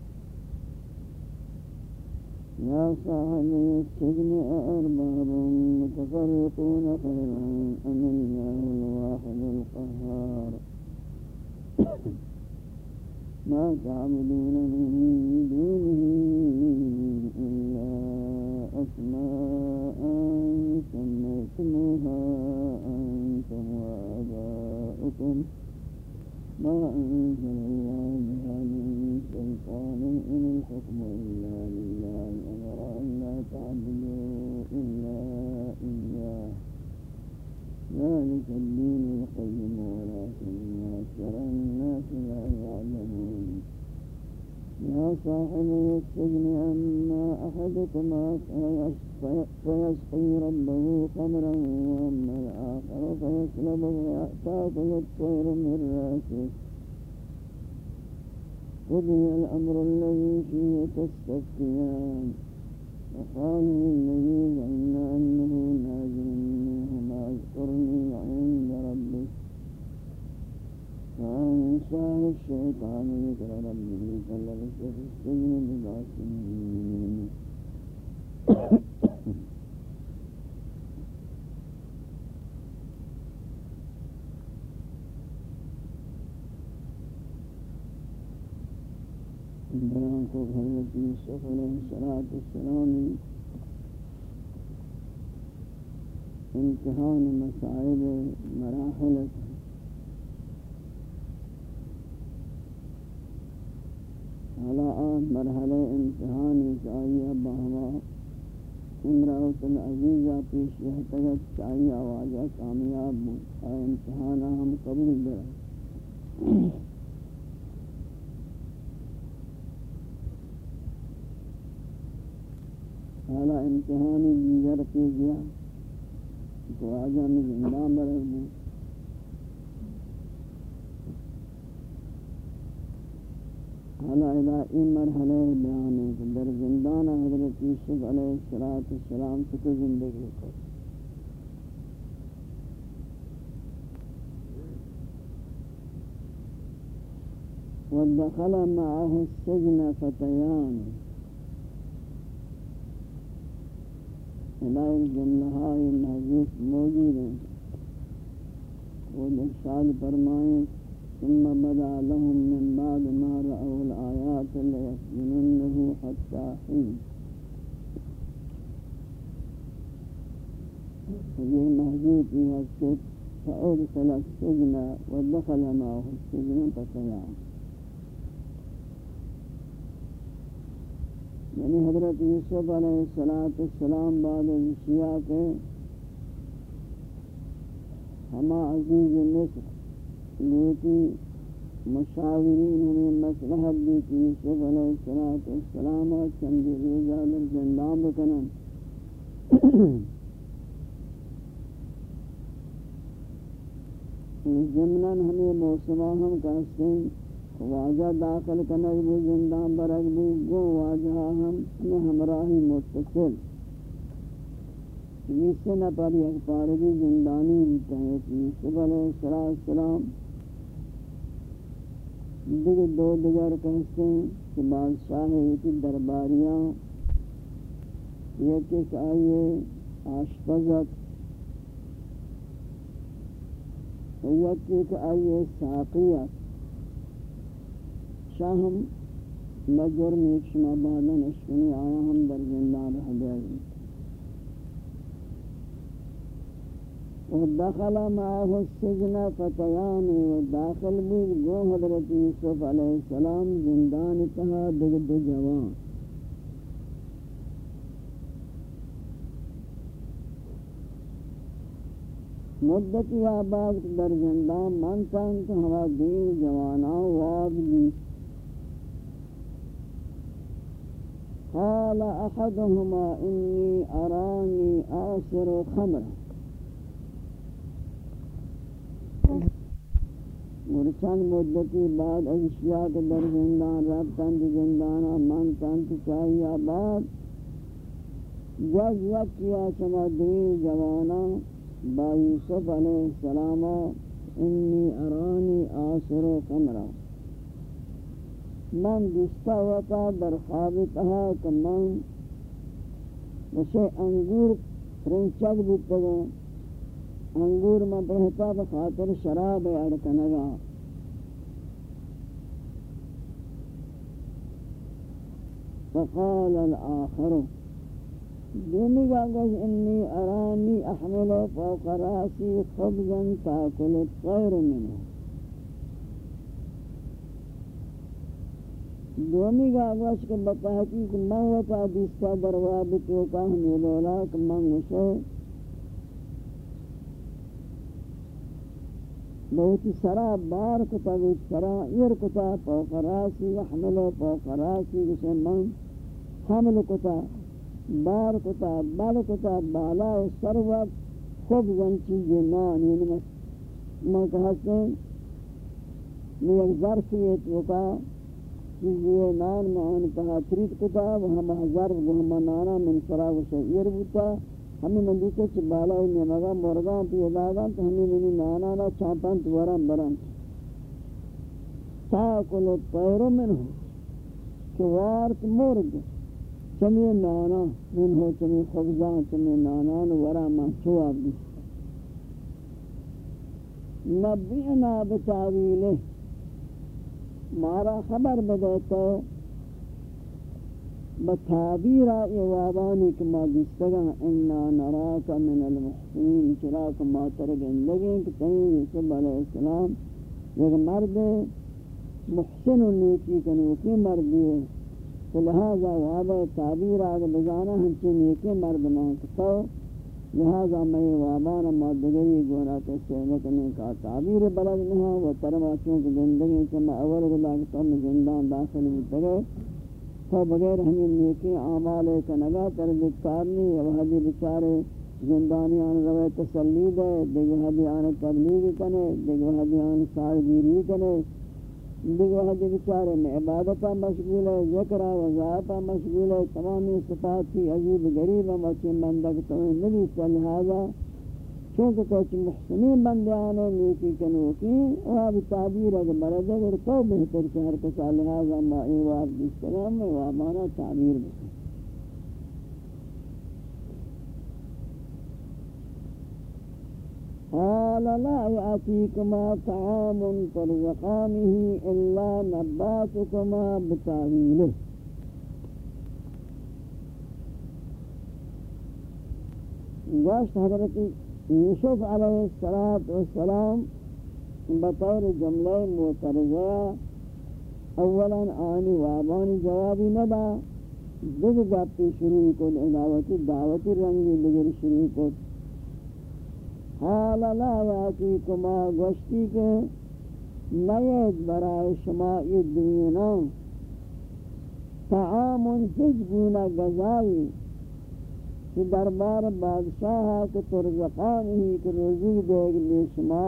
يا صاحبي السجن أأرباب متفرقون خير أم الله الواحد القهار. [COUGHS] ما تعبدون من دونه إلا أسماء سميتموها أنتم وآباؤكم. ما أنزل الله بها من سلطان إن الحكم إلا لله تعبدوا إلا إياه. ذلك الدين القيم ولكن أكثر الناس لا يعلمون. يا صاحب السجن أما أحدكما فيسقي ربه خمرا وأما الآخر فيسلبه تأكل الطير من رأسه. قضي الأمر الذي فيه تستفتيان. وقالوا الذي ظن أنه ناجم منهما اذكرني عند ربك فأنساه الشيطان ذكر ربه فلبث في السجن بضع سنين بیان کو حضرت یوسف علیہ السلام امتحان مسائل مراحل على آن امتحان چاہیے بہما امرأة العزیزہ پیش رہتگت چاہیے آواجہ کامیاب امتحان ہم قبول در حالا امتحانی دیگر کی گیا تو آجا میں زندان برک دیں حالا الہ این مرحلہ بیان در زندان حضرت یوسف علیہ السلام چکے زندگی کو۔ ودخل معه السجن فتيان ہدای جملہ محذوف موجود ہیں وہ ارشاد فرمائیں ثم بدأ لهم من بعد ما رأوا الآيات ليسجننه حتى حين۔ یہ محذوف ہے کہ فأرسل السجن ودخل معه السجن فتيان یعنی حضرت یوسف علیہ السلام بعد اشیاء کے ہما عزیز مصر، لیتی مشاورین یعنی ہمیں مسلحت دی یوسف علیہ السلام چند روزہ در زندان بکنن۔ یعنی ضمناً ہمیں موسمہ ہم کہتے ہیں واجہ داخل کنک بھی زندان برک بھی گو واجہ ہم نے ہمراہی متصل یہ سے نہ پر یک پارگی زندانی ہوتا ہے کہ یوسف علیہ السلام دیگر دو دیگر کہتے ہیں کہ بادشاہ کی درباریاں یک ایک آئیے آشپزت یک ایک آئیے ساقیت۔ شاہم مجر نیک شما بعدا نشکنی آیا، ہم در زندان رہ بیائی ودخل معه السجن فتيان وداخل بود گو حضرت یوسف علیہ السلام زندان تہا دگ دو جوان۔ مدتی آباد در زندان من چاند ہوا دین جوانا واب لیس قال أحدهما إني أراني آسر خمر. مرچان مدتی بعد اشیاء کے در زندان رابطان دی زندانا مانتان چاہیے آباد. جز یک کیا چما دری جوانا با یوسف علیہ السلام انی ارانی آسر خمرہ من دستا وطا در خوابتها کہ من وشے انگور پرنچک بودتا گا انگور من پرہتا بخاطر شراب اڑکنگا فقال الآخر دونی گاگز انی ارانی احمل فوق راسی خبزا تاکل الطیر منه دومی گا آواز کے بتاہتی کہ میں وطا دیستا درواب توکا ہمیں لولا کہ میں مشہ بہت سرا بار کتا گوت سرا ایر کتا پوک راسی وحملو پوک راسی جسے من حمل کتا بار کتا بال کتا بالا و سروت خوب ونچی جنان یعنی میں کہتے ہیں میں ایک ظرفیت وکا چیزی نان میں آن کہا ترید کتا و ہم ضرب و ہم نانا من سراغ و شعیر بوتا. ہمیں من دیکھے چھ بالا انہیں مگا مرگان پی اداغان تو ہمیں منی نانا نا چاپان تو ورم برن تاکل الطیر منہ چوارت مرگ. چمی نانا من ہو چمی خبزان چمی نانا ورم چواب دی نبینا بتاویلہ مارا خبر بدے تو بتعبیر ایوابانی کما جستگا انا نراکا من المحسنین، چراک ما ترگن لگیں کہ تین یوسف علیہ السلام ایک مرد محسن و نیکی کنوکی مردی ہے۔ تو لہذا وابا تعبیر آگا بزانا ہنچی نیکی مرد مانکتا لہذا میں وابان مادگری گونا تو سینکنے کا تعبیر بلد نہیں و ترما چونکہ زندگی کے میں اول گلا کہ تم زندان داخل ہوتے تو بغیر ہمیں نیکی اعمال کا نگاہ تردد کارنی و حدی بچارے زندانیان روے تسلی دے دیگو حدی آن تبلیغ کنے دیگو حدی آن سارگیری کنے۔ دیگر حدی بچارے میں عبادتہ مشغول ہے ذکرہ وضاعتہ مشغول ہے تمامی صفات کی عجیب غریب ہے وچی مندہ تمہیں نبی صلی اللہ چونکہ کچھ محسنین بندے آنے نیکی کنوکی اور اب تعبیر اگر مرد اگر تو بہتر کہ ہر کسا لہذا ما ایواب جس طرح میں وابانا تعبیر بکن قال لا يأتيكما طعام ترزقانه إلا نباتكما بتاويله گوشت حضرت یوسف علیہ السلام بطور جملہ موترزہ اولا آنی وابانی جوابی ندا دیکھ گاپی شروع کو دعوتی دعوتی رنگی شروع حال لا یاتیکما گوشتی کے نیت برای شما یہ دنیا طعام ہج گونا غذائی کہ دربار بادشاہ کہ ترزقان ہی کہ روزی دے گی شما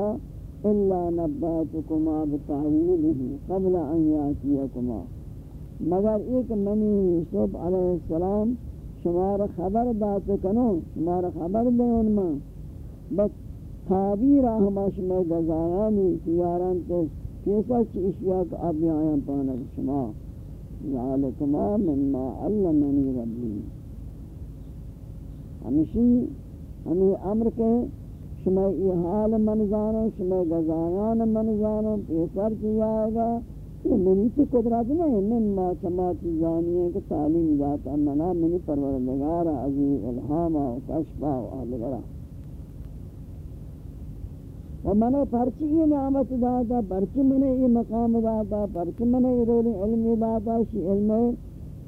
الا نباتکما بتعویلہ قبل ان یاتیکما. مگر ایک منی یوسف علیہ السلام شمار خبر دات کنو شمار خبر دے ان بس تعبیر ہماش میں گزایانی سیاران تو کیسا چی اشیاء کا اب آیاں پانا شما؟ ذالکما مما علمنی ربی. ہمیشی ہمیں امر کے شما ای حال من زانو شما گزایان من زانو پیسر کی آئے گا یہ منی تو قدرت نہیں من ما شما کی زانی ہے کہ تعلیم ذات منا منی پروردگار عزیز الہامہ و کشفہ و آل برہ و میں پرچی یہ نعمت داتا پرچی میں یہ مقام داتا پرچی میں یہ رول علمی داتا شی علم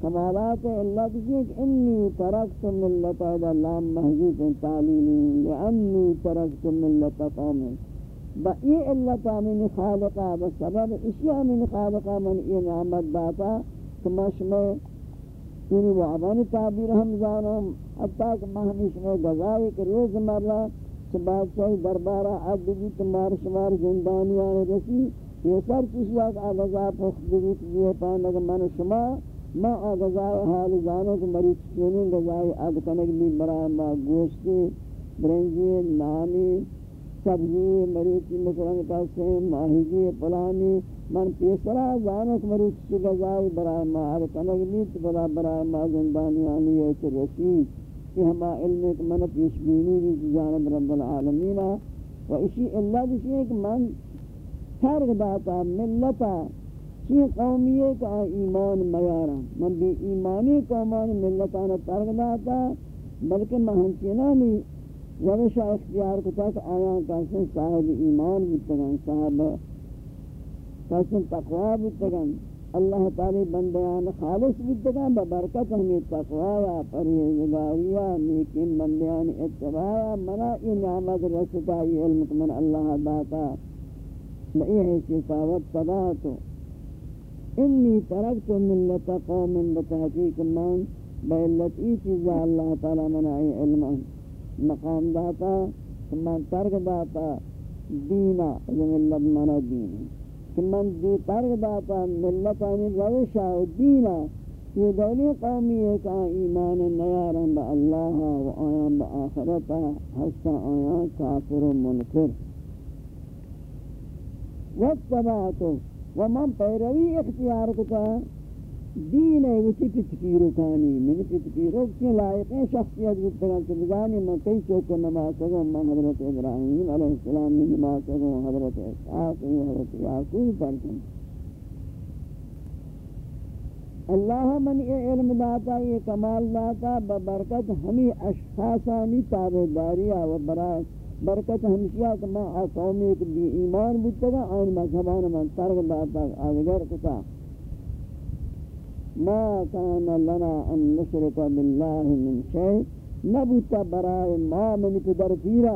کمالات اللہ کسی کہ انی ترکت ملت لام محجوب تعلیمی، لعنی ترکت ملت قوم با یہ علتا من خالقہ بسبب اشیاء من خالقہ من یہ نعمت داتا کہ مشمع یعنی وعبانی تعبیر ہم زانم حتیٰ کہ مہمیش میں گزائی کہ روز مرہ کہ بادشاہی دربارہ عبد بھی تمہار شمار زندانیان رسی، یہ سر کسی آگ آغذا پخت بھی تجیے پاندگ من شما، ما آغذا حال جانو کہ مریض چینی غذائی آگ کنگ بھی برای ما گوشتی برنجی نانی، سبزی مریضی مثلا کہتے ہیں ماہیگی، پلانی، من پیسرا جانو کہ مریض کی غذائی برای ما آگ کنگ بھی برای ما زندانیانی یہ رسید کہ ہما علم ایک من پیشبینی بھی جانب رب العالمین و اسی اللہ بھی ہے کہ من فرق داتا، ملتا چی قومیے کا ایمان میارا۔ من بھی ایمانی قومان ملتانا فرق داتا، بلکہ من ہنچینا ورشا اختیار کو تک آیاں کاسن صاحب ایمان بتگن صاحب کاسن تقوی بتگن اللہ تعالی بندیان خالص بودتگا ببرکت ہمیں تقوی پریزگاریا نیکین بندیان اتبایا منا ای نعمت رستا ای علمک من اللہ داتا لئی حیثیتا واتباتو انی ترکت ملت قوم بتحقیق من بہلت ای چیزا اللہ تعالی منا ای علم. مقام داتا، من ترک داتا دینا یعنی ملت منا دینی کہ من دی ترگ داتا ملتانی روشا و دینا یہ دولی قومی ہے کہ ایمان نیارن با اللہ و آیان با آخرتا حسا آیان کافر و منکر. واتبعتو و من پیروی اختیار کتا دین ہے اسی پتپیرو کانی من پتپیرو کی لائق شخصیت گفتگان سے بزانی من کئی چوک نماز سگو من حضرت ابراہیم علیہ السلام من نماز سگو حضرت اسحاق و حضرت یعقوب پرکن اللہ من یہ علم داتا، یہ کمال داتا، ببرکت ہمیں اشخاصانی تابداریہ و برای برکت ہمشیہ کہ میں قومی ایک بھی ایمان بودتا آن مذہبان من ترگ داتا آدگر کتا۔ ما كان لنا أن نشرك بالله من شيء. نبوتا برای ما من پدر پیرا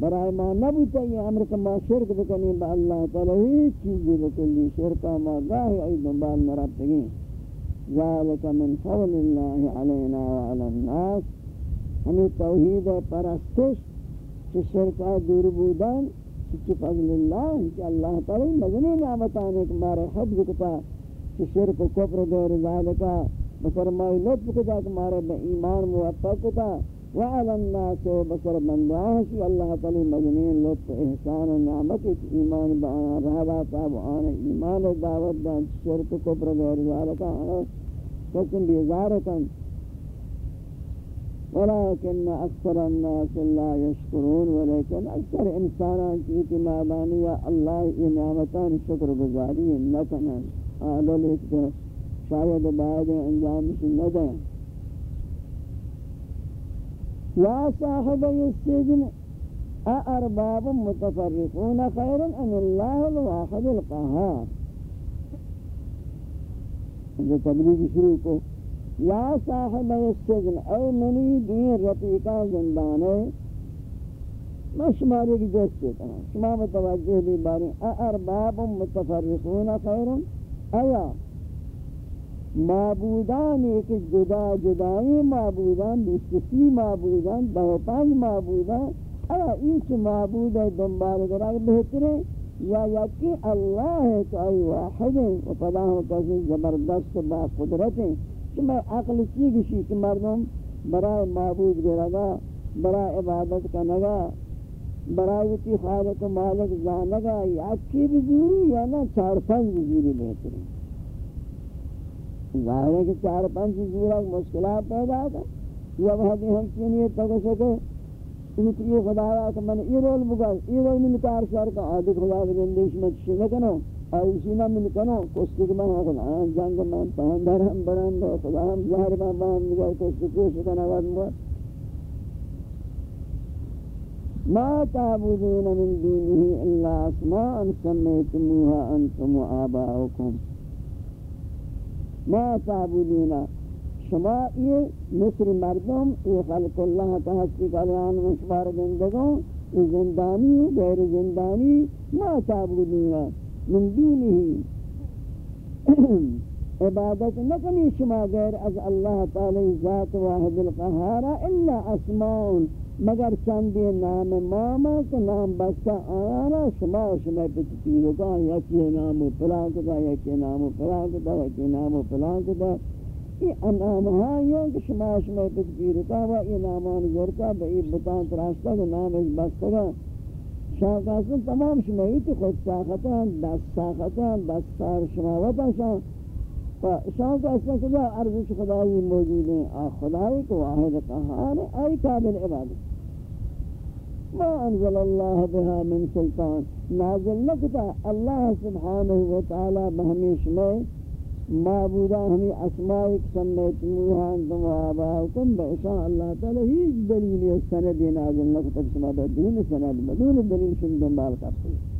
برای ما نبوتا یہ امر کہ ما شرک بکنی با اللہ تعالی. ہی چیزی بکلی شرکا ما گاہی ای دنبال مرابتگی ذالک من فضل اللہ علینا وعلى الناس. ہمیں توحید پرستش چی شرکا دور بودن، چی فضل اللہ کہ اللہ تعالی مزنی نعمتانے کہ مارے حفظ کتا. کہ شرک و کفر دور ذالکا بفرمائی لطف کتا کہ مارے با ایمان موفق کتا. وعلى الناس بصر بندان کی اللہ تعالی مجنین لطف احسان و نعمت ایمان با آن رہا صاحب آن ایمان و دعوت دان شرک و کفر دور ذالکا لیکن بیزارکن ولكن أكثر الناس لا يشكرون ولكن أكثر إنسانان کی اعتمادانیہ اللہ نعمتان شکر گزاری نکنن عادل ایک کہ شاید بعد انجام سے نہ دیں یا صاحب السجن أأرباب متفرقون خير أم الله الواحد القهار. جو تبلیغ شروع کو یا صاحب السجن اے منی دین رفیقہ زندانے میں شماری کی دیتا ہوں شما متوجہ بھی باری اارباب متفرقون خیرن آیا؟ معبودان ایک جدا جدائی معبودان بیستی معبودان دو پانچ معبودان، آیا ایچ معبود دنبال درائی بہترے یا یکی اللہ ہے تو ای واحد ہے و پدا ہوں کسی زبردست با قدرت ہے کہ میں عقل چی گشی کہ مردم برای معبود گرگا، برای عبادت کنگا برای وتی خالق و مالک زانگا یا یکی بزوری یا نا چار پنج بزوری بہتر ہے ظاہر ہے کہ چار پانچ زورا مشکلات پیدا تھا یا وہ بھی ہم چنیے تو سکے؟ اس لیے خدا را کہ میں یہ رول بگا، یہ رول میں کار شہر کا عادی خدا کے اندیش میں چھ کنو اور نہ من کنو کوشش میں ہوں خدا جنگ میں پہندر ہم برند خدا ہم ظاہر میں بام گئے کوشش کوشش کرنا آواز مو ما تعبدون من دونه الا اسماء سميتموها انتم وآباؤكم. ما تعبدون. شما یہ مصر مردم یہ خلق اللہ تحقیق علیان مشبار زندگوں یہ زندانی غیر زندانی، ما تعبدون. من دونه. [COUGHS] عبادت نکنی شما غیر از اللہ تعالی ذات واحد القہارہ الا اسماء. مگر چندی نام ماما که نام بسته آیانا شما شما پچکی بکن یکی نام و پلان کتا یکی نام و پلان کتا یکی نام و پلان کتا این انام هایی یعنی که شما شما پچکی بکن و این نامان گرکا به این بطان تراستا که نامش بستا کن شاید اصلا تمام شما تو خود ساختا دست ساختا دست سار شما و شما شان کا اس کدا عرض خدای موجود ہیں خدای کو واحد قہار ای قابل عبادت۔ ما انزل اللہ بها من سلطان۔ نازل نکتا، اللہ سبحانہ وتعالی بہمیش میں معبودا ہمیں اسماء سمیت موہان تم آباؤکم بإشان اللہ تعالی ہیچ دلیل سند نازل نکتا، شما بدون سند، بدون دلیل شن دنبال کرتے ہیں۔